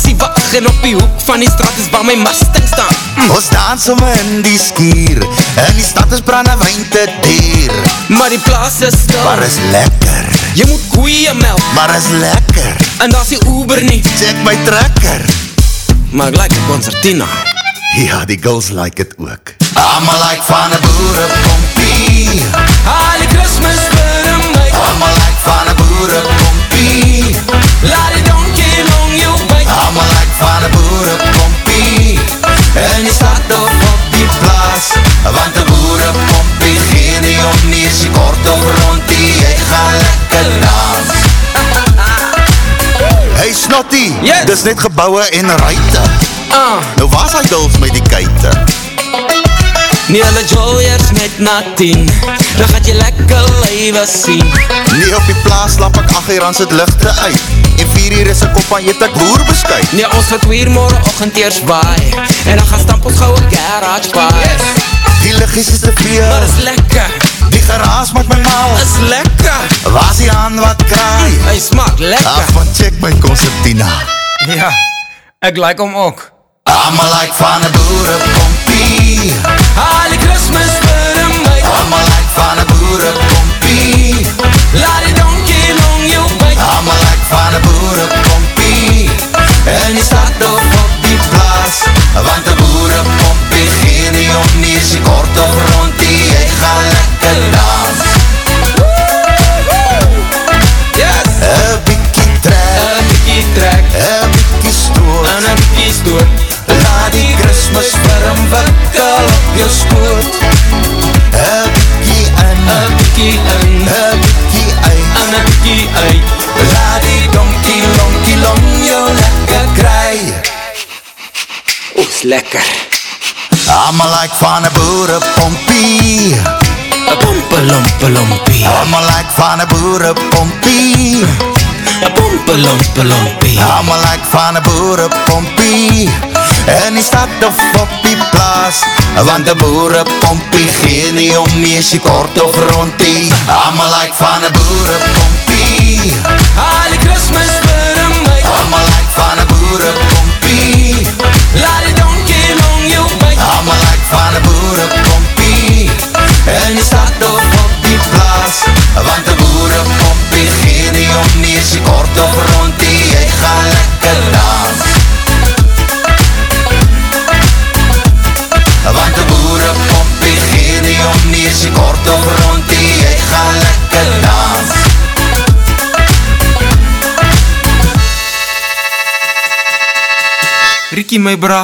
En op die hoek van die straat is waar my Mustang staan mm. Ons dans om in die skier, in die stad is brandewijn te dier. Maar die plaas is stil Maar is lekker, Jy moet koeie melk maar is lekker. En daar is die Uber nie Check my trekker. Maar ek like die concertina Ja, die girls like het ook. Allemaal like van een boerenpompie. Van een boerenpompie. En die staat op op die plaas. Want een boerenpompie gee nie om nie. Is die kort of rond die, jy gaan lekker dans. Hey Snotty, Yes. dis net gebouwe en ruite. Ah, Nou waar is hy dils met die kuite? Nie hulle jooiers net na tien Dan gaat jy lekker leiwe sien Nee, op die plaas lap ek 8 uur aan sit lichte uit. En 4 uur is ek op aan eet ek boer beskuit. Nee, ons gaat weer morgen ochend eers baai En dan gaan stamp ons gauw een garage baai Die liggies is te veel. Maar is lekker, Die geraas maak my mal. is lekker Waar is die aan wat kraai? Hy smaak lekker Ach, van check my concertina. Ja, ek like hom ook Allemaal like van een kompie Haal die Christmas vir in my I'm a like van een boerenkompie Laat die donkie long jou byt. I'm a like van een boerenkompie In die stad of op die plaas Want een boerenkompie gee nie om nie Is jy kort of rond die, jy gaan lekker laat Lekker. Allemaal like van een boerenpompie Een pompelompelompie Allemaal like van een boerenpompie Een pompelompelompie Allemaal like van een boerenpompie En die stad of op die plaas Want de boerenpompie gee nie om is die kort of rondie. Allemaal like van een boerenpompie Haal die Christmas vir my Allemaal like van een boerenpompie van een boerenpompie En die stad of op die plaas Want de boerenpompie gee nie om nie is die kort of rondie Jy gaan lekker dans Want de boerenpompie gee nie om nie is die kort of rondie Jy gaan lekker dans Rikkie my bra,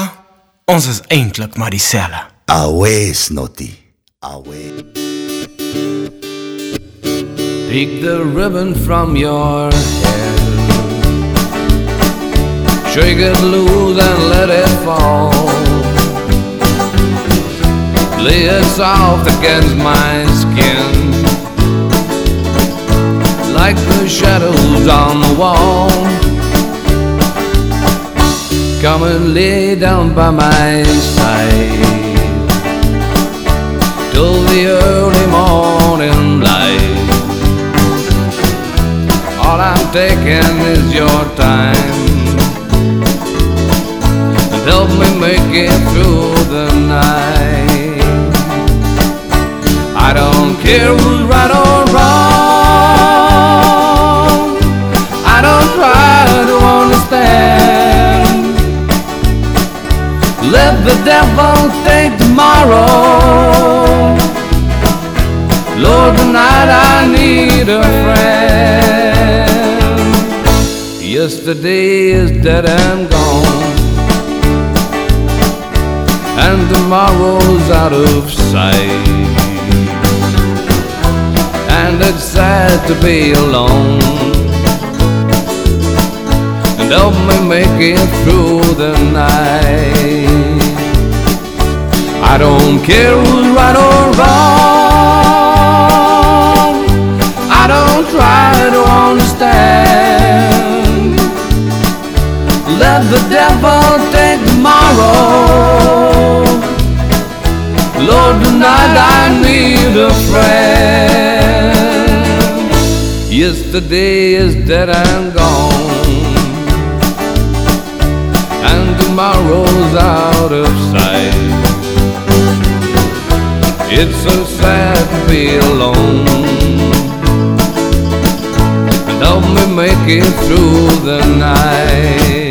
ons is eindelijk maar die selle. Away, snotty. away. Take the ribbon from your hair Shake it loose and let it fall. Lay it soft against my skin. Like the shadows on the wall. Come and lay down by my side Till the early morning light. All I'm taking is your time. And help me make it through the night. I don't care who's right or wrong. I don't try to understand. Let the devil take tomorrow Lord, tonight I need a friend. Yesterday is dead and gone, and tomorrow's out of sight. And it's sad to be alone, and help me make it through the night. I don't care who's right or wrong. I don't try to understand. Let the devil take tomorrow. Lord, tonight I need a friend. Yesterday is dead and gone, and tomorrow's out of sight. It's so sad to be alone. And help me make it through the night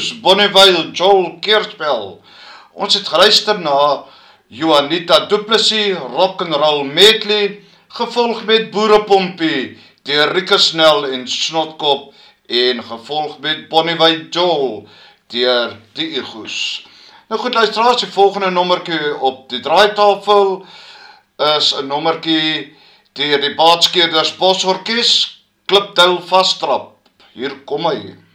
Egoes, Bonneville, Joel Keerspel. Ons het geluister na Joanita Duplessis, Rock'n'Roll Medley, gevolg met Boerepompie, dier Rika Snell en Snotkop, en gevolg met Bonneville Joel, dier die Egoes. Nou goed, luisteraars, die volgende nommerkie op die draaitafel is een nommerkie dier die Baatskeerders Bosorkes, Klipdouw Vastrap. Hier kom hy.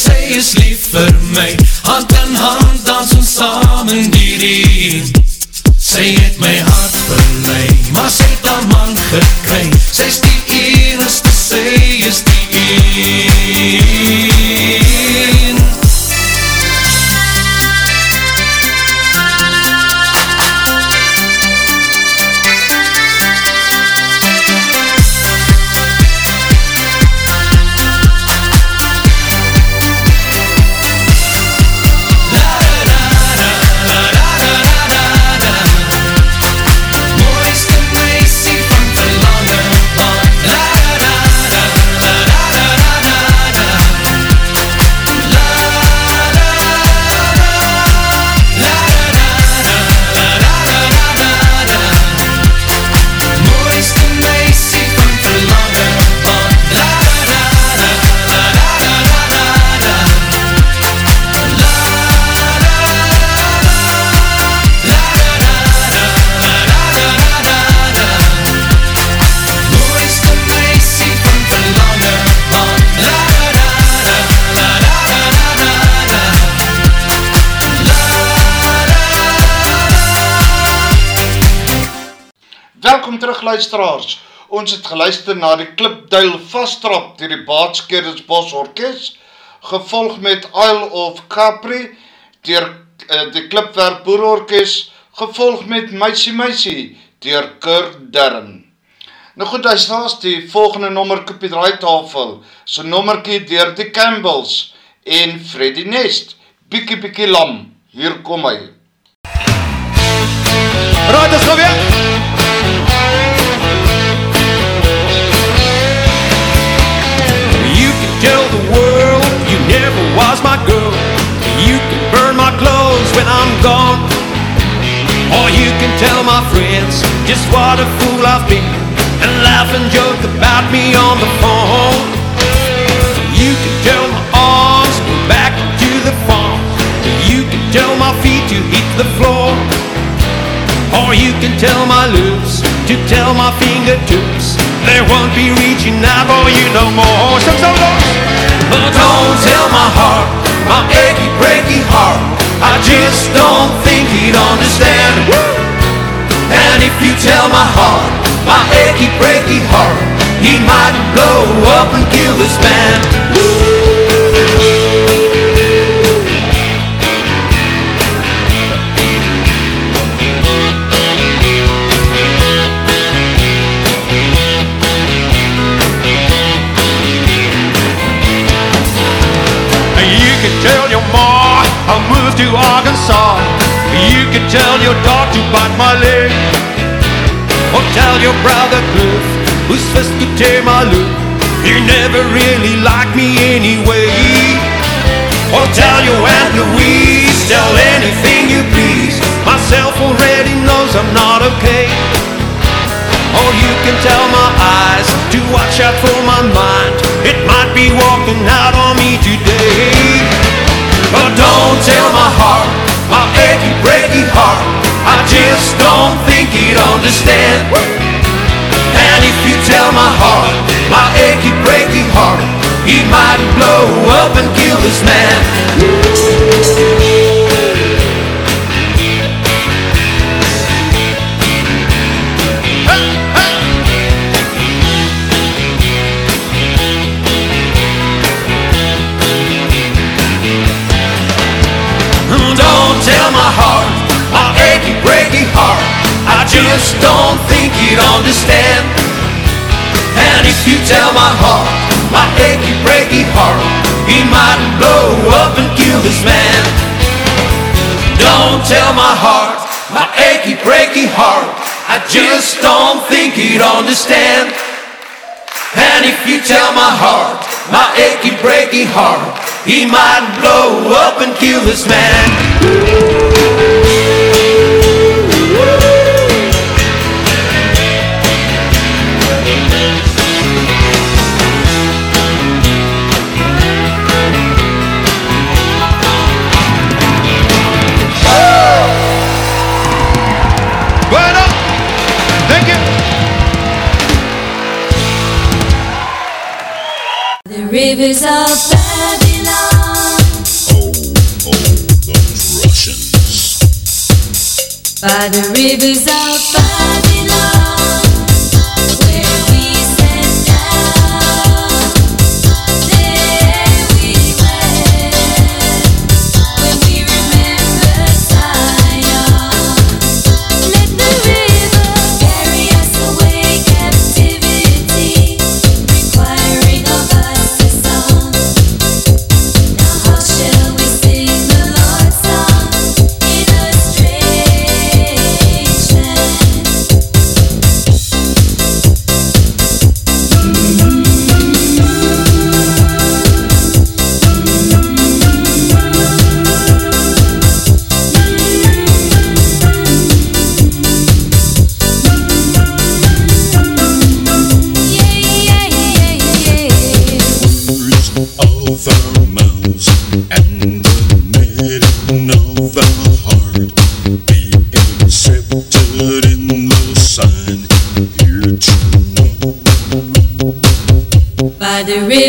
Sy is lief vir my. Hand in hand dans ons saam in die reen Sy het my hart verlei Maar sy het man gekry Sy is die luisteraars. Ons het geluister na die Klipduil Vastrap deur die Baatskeders Bos Orkees, gevolg met Isle of Capri deur uh, die Klipwerk Boer Orkees, gevolg met Meisie Meisie deur Kurt Darren. Nou goed, hy staas die volgende nommer op die draaitafel. So nommerkie deur die Campbells en Freddie Nest. Bikkie bikkie lam. Hier kom hy. Right, dis nou weer. Never was my girl. You can burn my clothes when I'm gone. Or you can tell my friends just what a fool I've been and laugh and joke about me on the phone. You can tell my arms go back to the farm. You can tell my feet to hit the floor. Or you can tell my lips to tell my fingertips they won't be reaching out for you no more. So, so long. But don't tell my heart, my achy breaky heart. I just don't think he'd understand. And if you tell my heart, my achy breaky heart, he might blow up and kill this man. tell your ma I moved to Arkansas. You can tell your dog to bite my leg. Or tell your brother Cliff, who's supposed to take my look. You never really liked me anyway. Or tell your Aunt Louise, tell anything you please. Myself already knows I'm not okay. Or you can tell my eyes to watch out for my mind. It might be walking out on me today. Tell my heart, my achy, breaky heart. I just don't think he'd understand. And if you tell my heart, my achy, breaky heart, he might blow up and kill this man. Just don't think he'd understand. And if you tell my heart, my achy, breaky heart, he might blow up and kill this man. Don't tell my heart, my achy, breaky heart. I just don't think he'd understand. And if you tell my heart, my achy, breaky heart, he might blow up and kill this man. Rivers of Babylon. Oh, oh, oh the Russians. By the rivers of Babylon,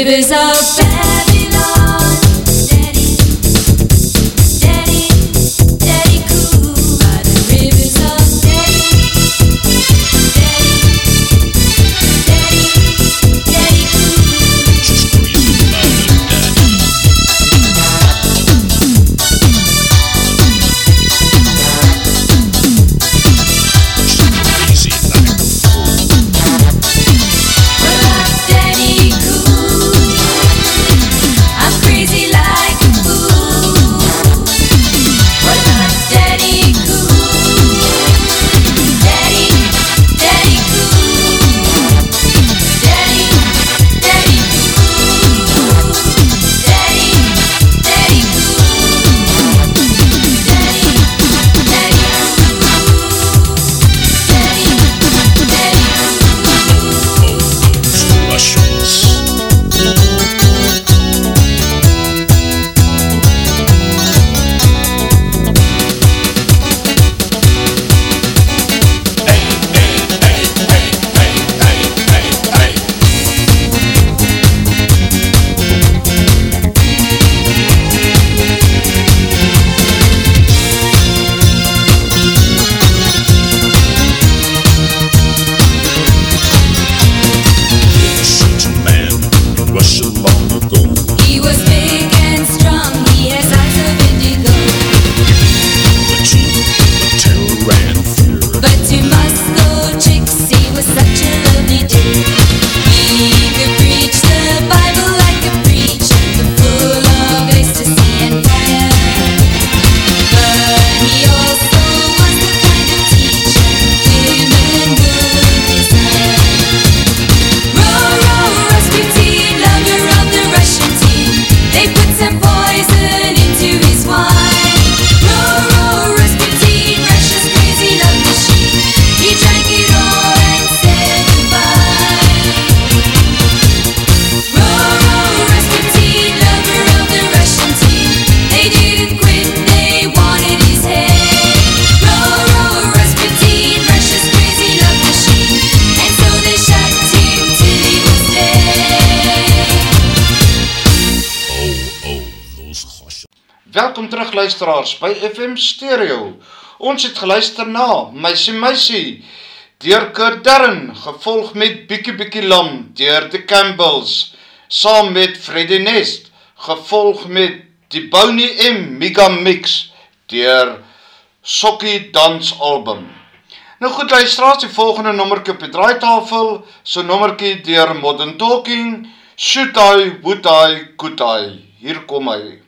By the luisteraars by FM Stereo. Ons het geluister na Meisie Meisie deur Kurt Darren, gevolg met Bietjie Bietjie Lam deur The Campbells, saam met Freddy Nest, gevolg met Die Bonnie M Mega Mix deur Sokkie Dans Album. Nou goed luisteraars, die volgende nommertjie op die draaitafel, so nommertjie deur Modern Talking, Shoot I, Would I, Could I. Hier kom hy.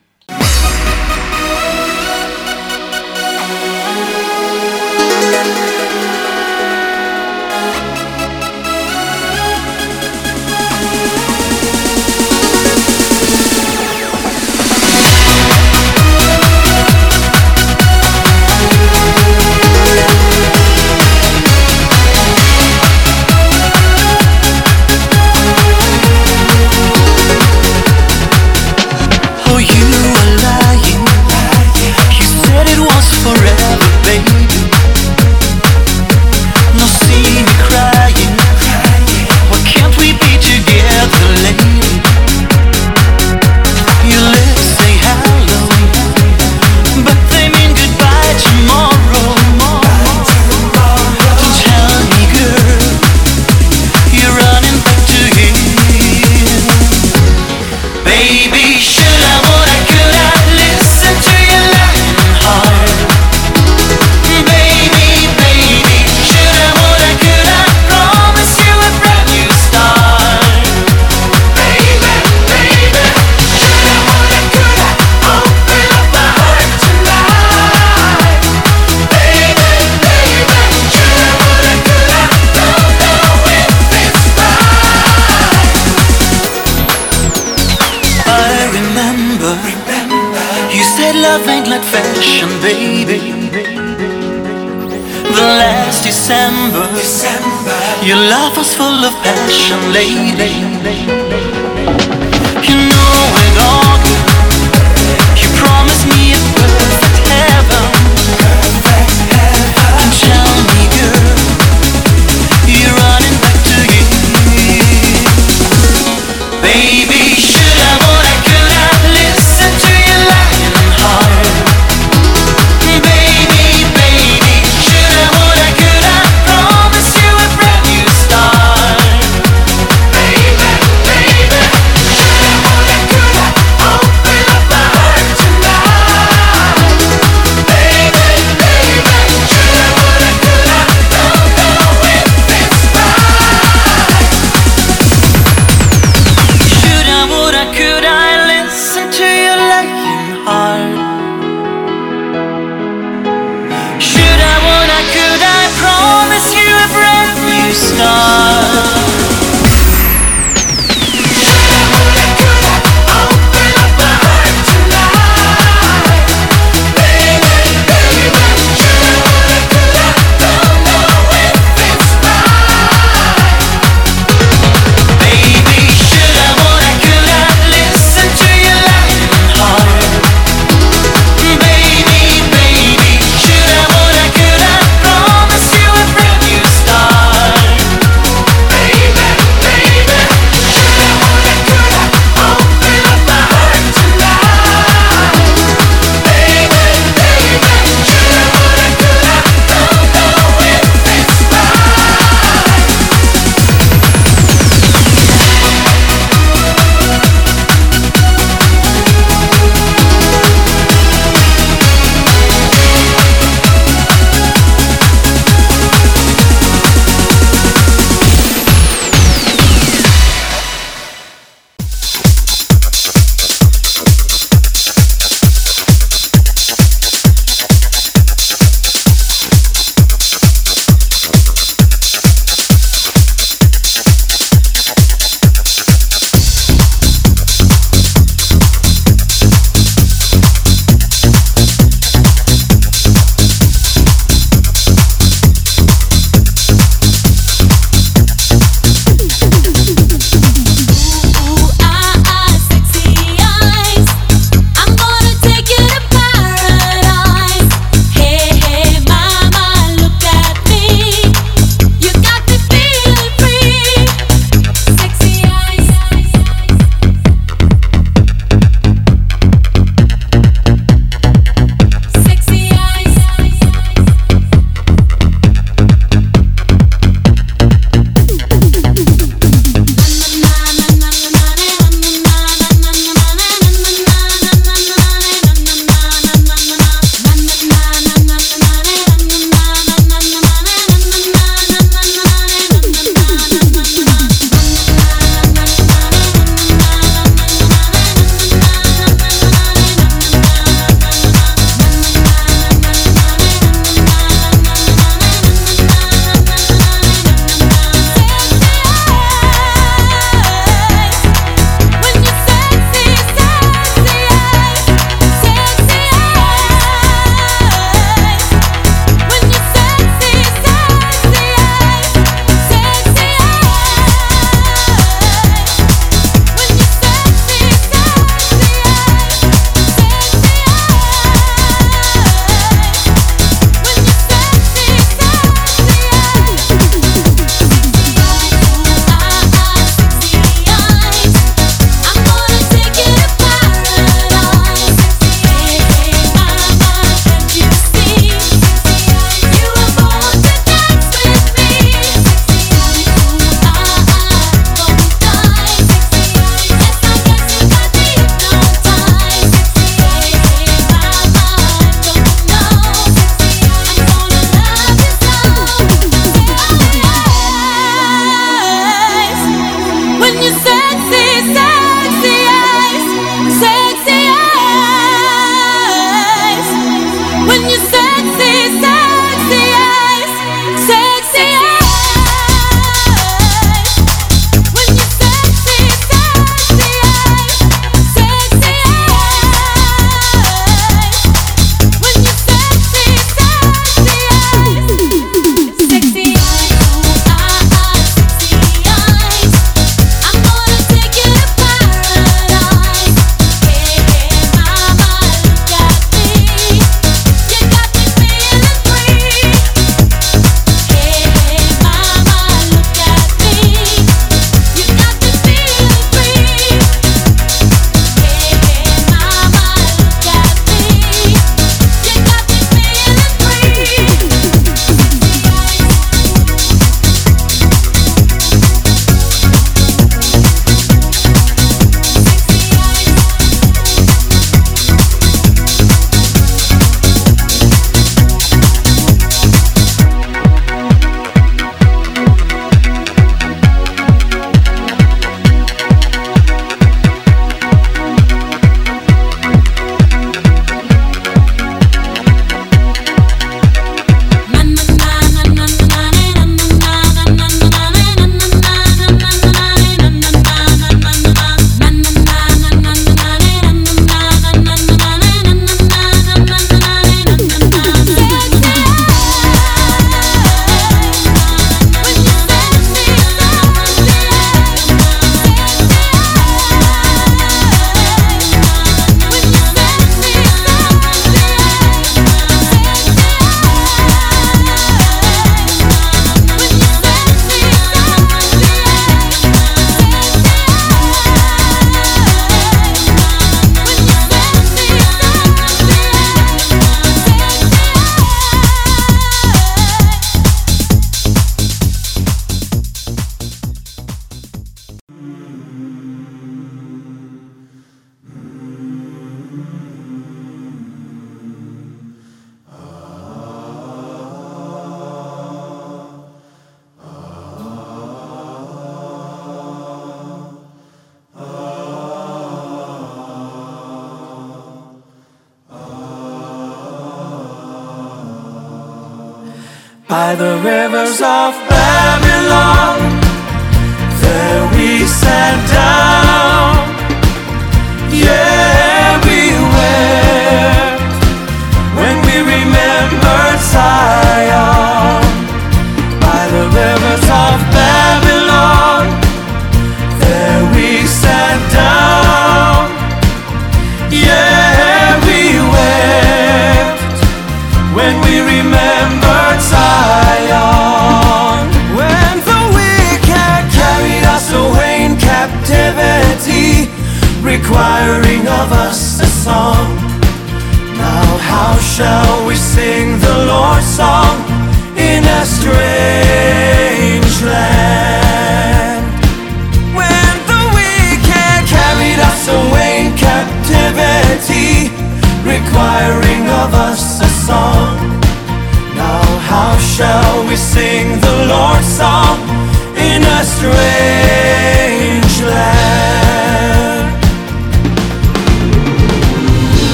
Life was full of passion, lady.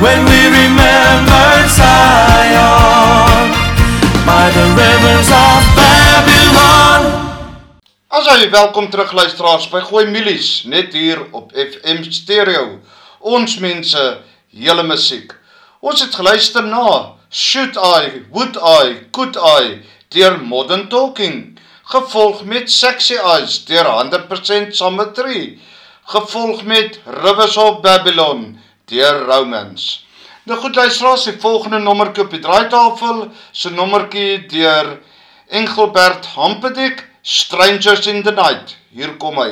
when we remember Zion by the rivers of Babylon. As hy welkom terug luisteraars by Gooi Milies, net hier op FM Stereo. Ons mense, hele musiek. Ons het geluister na Should I, Would I, Could I deur Modern Talking, gevolg met Sexy Eyes deur 100% Symmetry, gevolg met Rivers of Babylon deur Romans. Nou goed, luisteraars, die volgende nommertjie op die draaitafel se nommertjie deur Engelbert Hampedek, Strangers in the Night. Hier kom hy.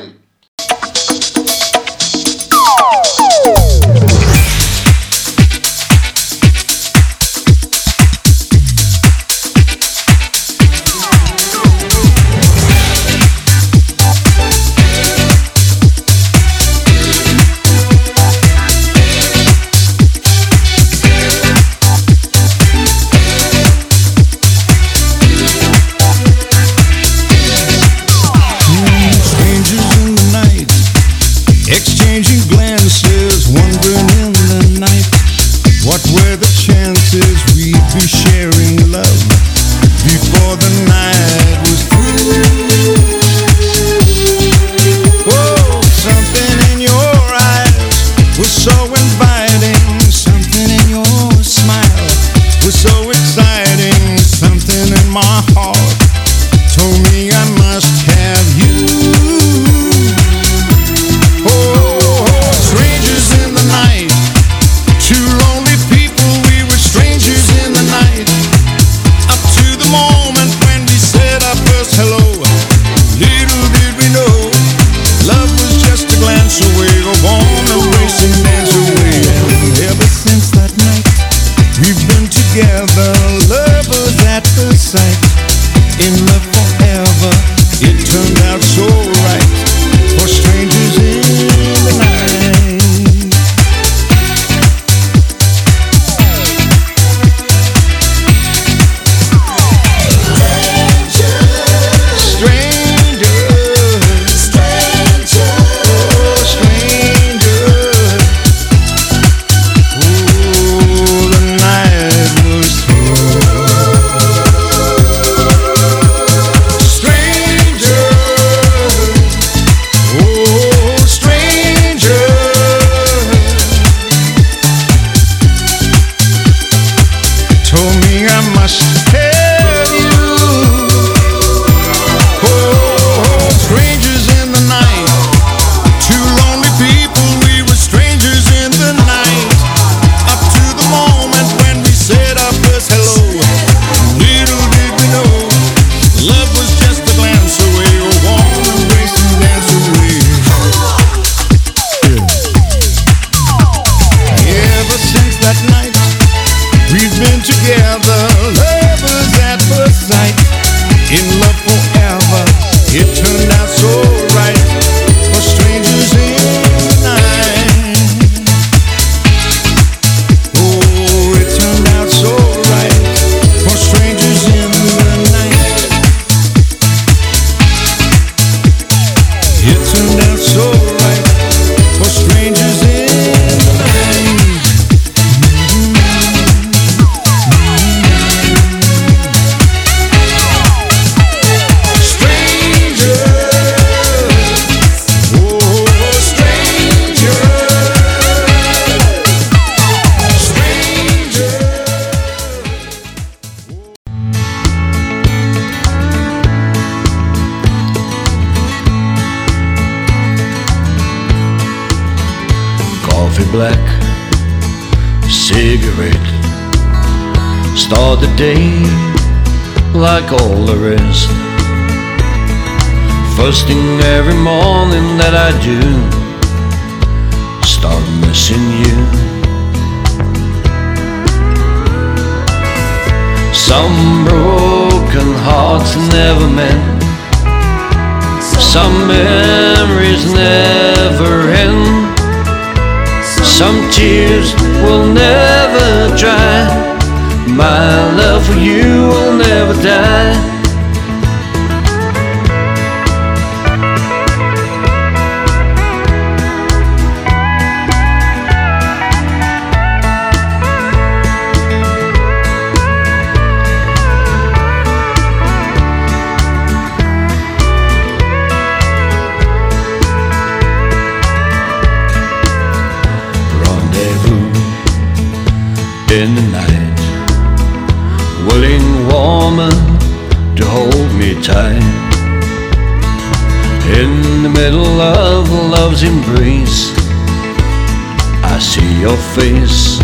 Coffee black, cigarette. Start the day like all the rest. First thing every morning that I do, start missing you. Some broken hearts never meant. Some memories never end. Some tears will never dry. My love for you will never die. Hold me tight. In the middle of love's embrace, I see your face.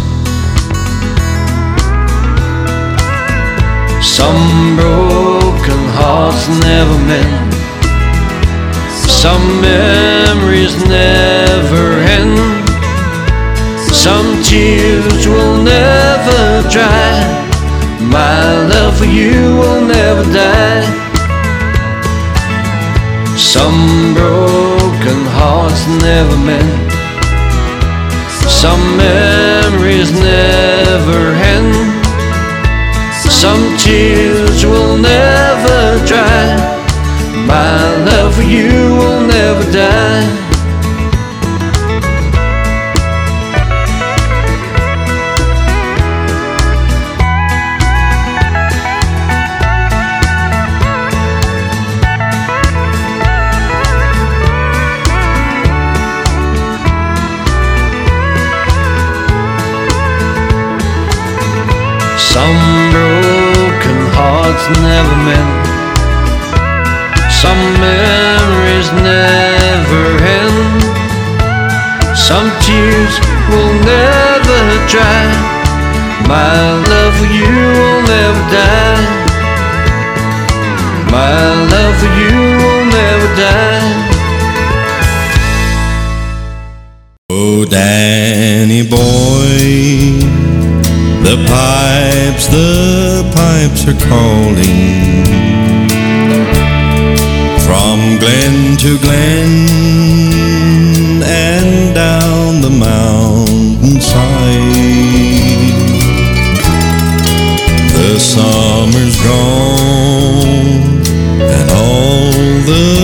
Some broken hearts never mend. Some memories never end. Some tears will never dry. My love for you will never die. Some broken hearts never mend. Some memories never end. Some tears will never dry. My love for you will never die. Some broken hearts never mend. Some memories never end. Some tears will never dry. My love for you will never die. My love for you will never die. Oh, Danny boy, The pipes, the pipes are calling. From glen to glen And down the mountainside. The summer's gone And all the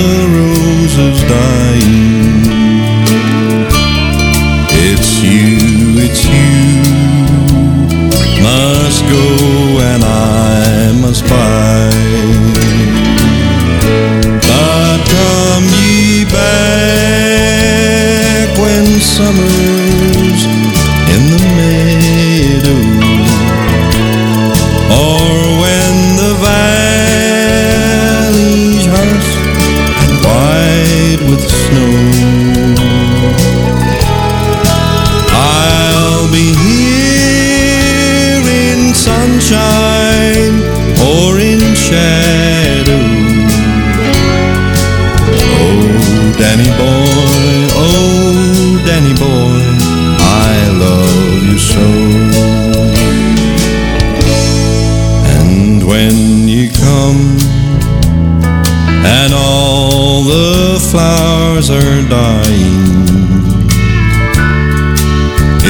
flowers are dying,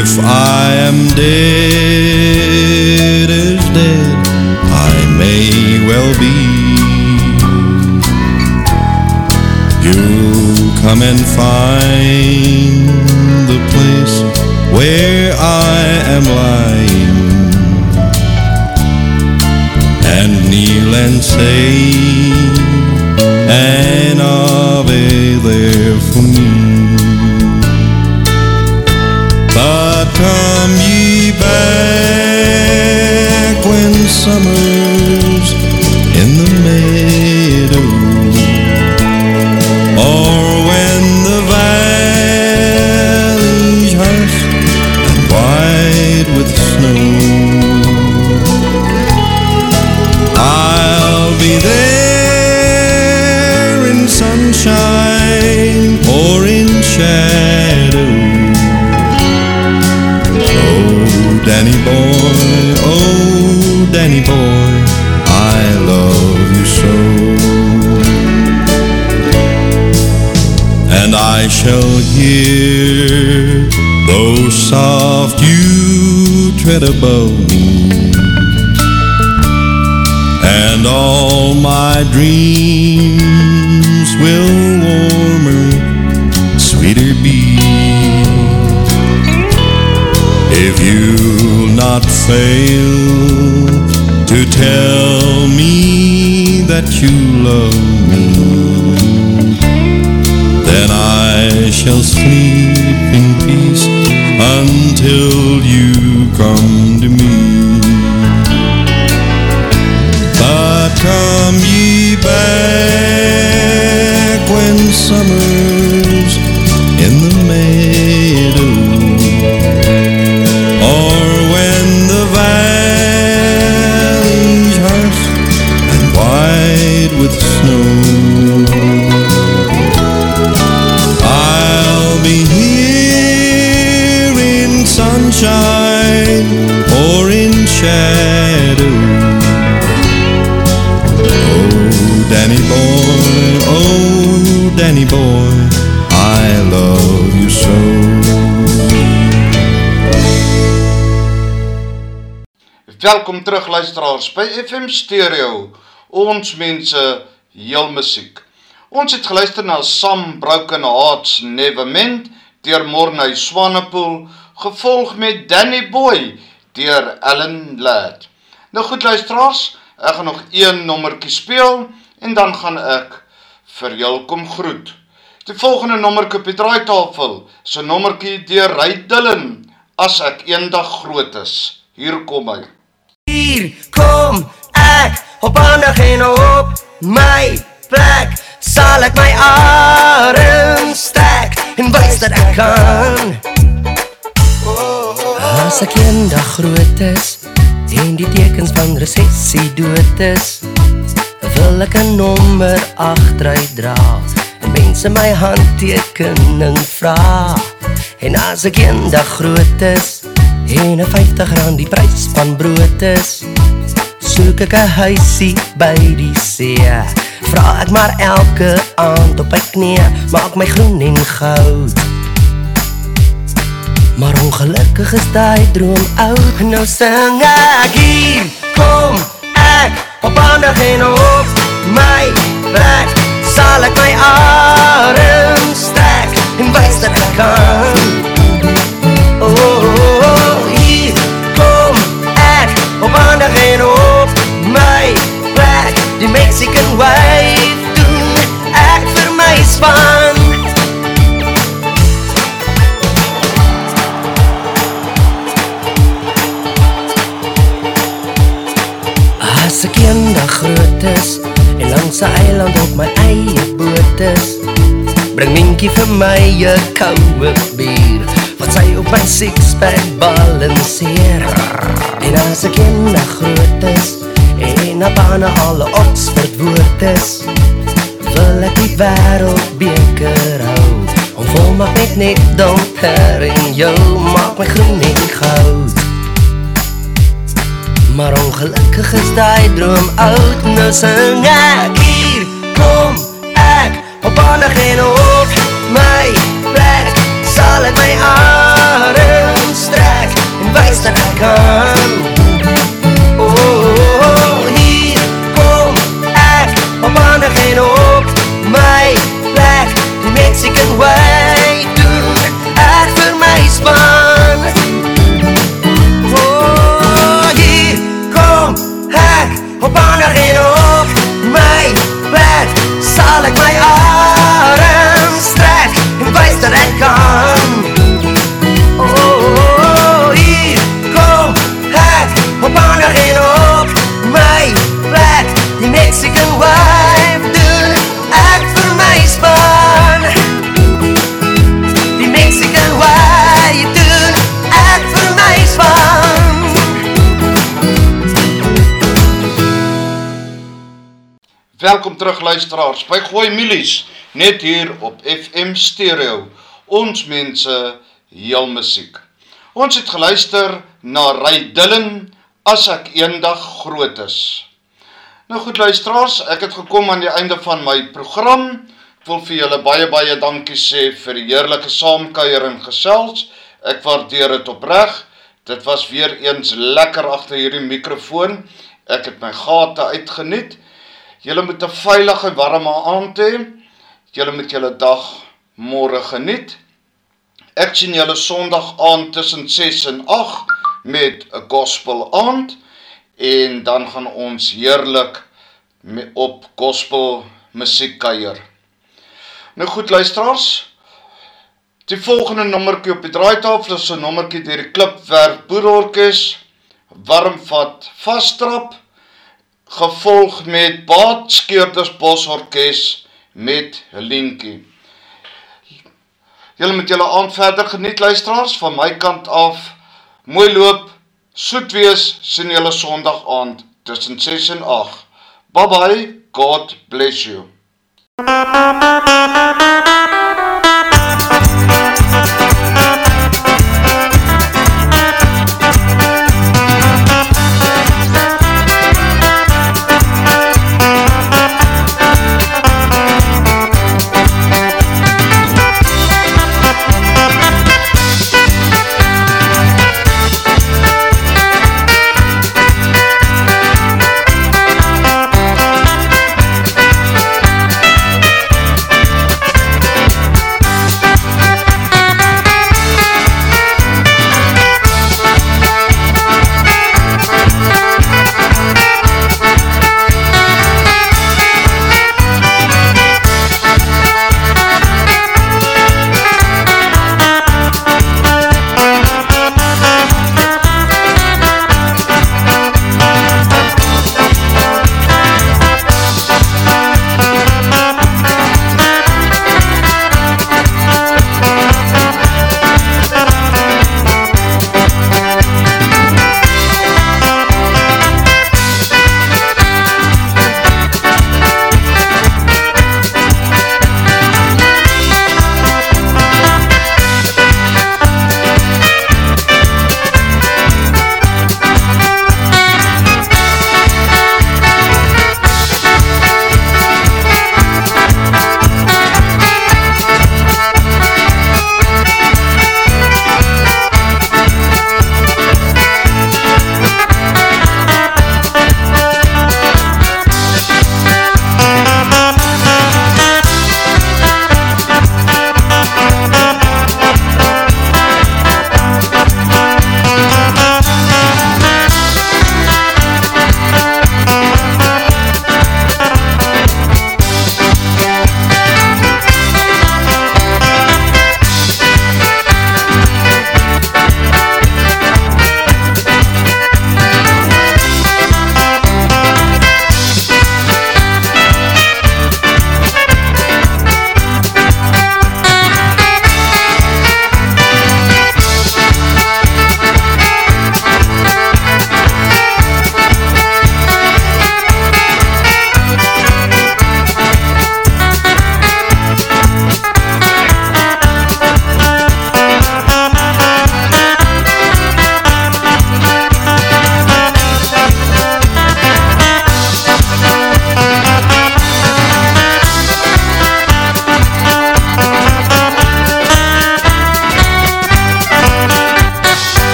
if I am dead as dead, I may well be. You'll come and find the place where I am lying and kneel and say an Ave back when summer's in the meadow or when the valleys hush and white with snow. I'll be there in sunshine or in shadow. Shall hear, though soft you tread above me, and all my dreams will warmer, sweeter be. If you'll not fail to tell me that you love shall sleep in peace until you come to me. But come ye back when summer's in the meadow, Danny boy, I love you so. Welkom terug luisteraars by FM Stereo. Ons mense heel musiek. Ons het geluister na Some Broken Hearts Never Mend deur Morney Swanepoel, gevolg met Danny Boy deur Ellen Ladd. Nou goed luisteraars, ek gaan nog een nommertjie speel en dan gaan ek vir julle kom groet. Die volgende nommertjie op die draaitafel is 'n nommertjie deur Ray Dillon, as ek eendag groot is. Hier kom hy. Hier kom ek op aandag en op my plek sal ek my arm strek en wys dat ek kan As ek eendag groot is en die tekens van resessie dood is wil ek 'n nommer agteruit dra en mense my handtekening vra en as ek eendag groot is En 'n 50 rand die prys van brood is Soek ek 'n huisie by die see. Vra ek maar elke aand op my knie Maak my groen en goud. Maar ongelukkig is daai droom oud Nou sing ek hier Kom ek op ander en op my plek Sal ek my arm strek En wys dat ek kan Minkie vir my een kouwe bier. Wat sy op my sixpack balanceer. En as ek eendag groot is En na bane alle Oxford woord is Wil ek die wereld beker hou. Om volmaak net net donker En jou maak my groen en goud. Maar ongelukkig is die droom oud Nou sing ek hier. Kom ek op aandag en op my arm strek En wys dat ek Welkom terug luisteraars by Gooi Milies, net hier op FM Stereo. Ons mense, heel musiek. Ons het geluister na Ray Dillon as ek eendag groot is. Nou goed luisteraars, ek het gekom aan die einde van my program. Ek wil vir julle baie baie dankie sê vir die heerlike saamkuier en gesels. Ek waardeer dit opreg. Dit was weer eens lekker agter hierdie mikrofoon. Ek het my gate uitgeniet. Julle moet 'n veilige warme aand hê. Julle moet julle dag môre geniet. Ek sien julle Sondag aand tussen 6 en 8 met 'n gospel aand en dan gaan ons heerlik op gospel musiek kuier. Nou goed luisteraars, die volgende nommertjie op die draaitafel is 'n nommertjie deur die Klipwerk Boerorkes, Warmvat Vastrap gevolg met Baadskeerders Bosorkes met lientjie. Julle moet julle aand verder geniet luisteraars van my kant af. Mooi loop, soet wees, sien julle Sondag aand tussen 6 en 8. Bye bye, God bless you.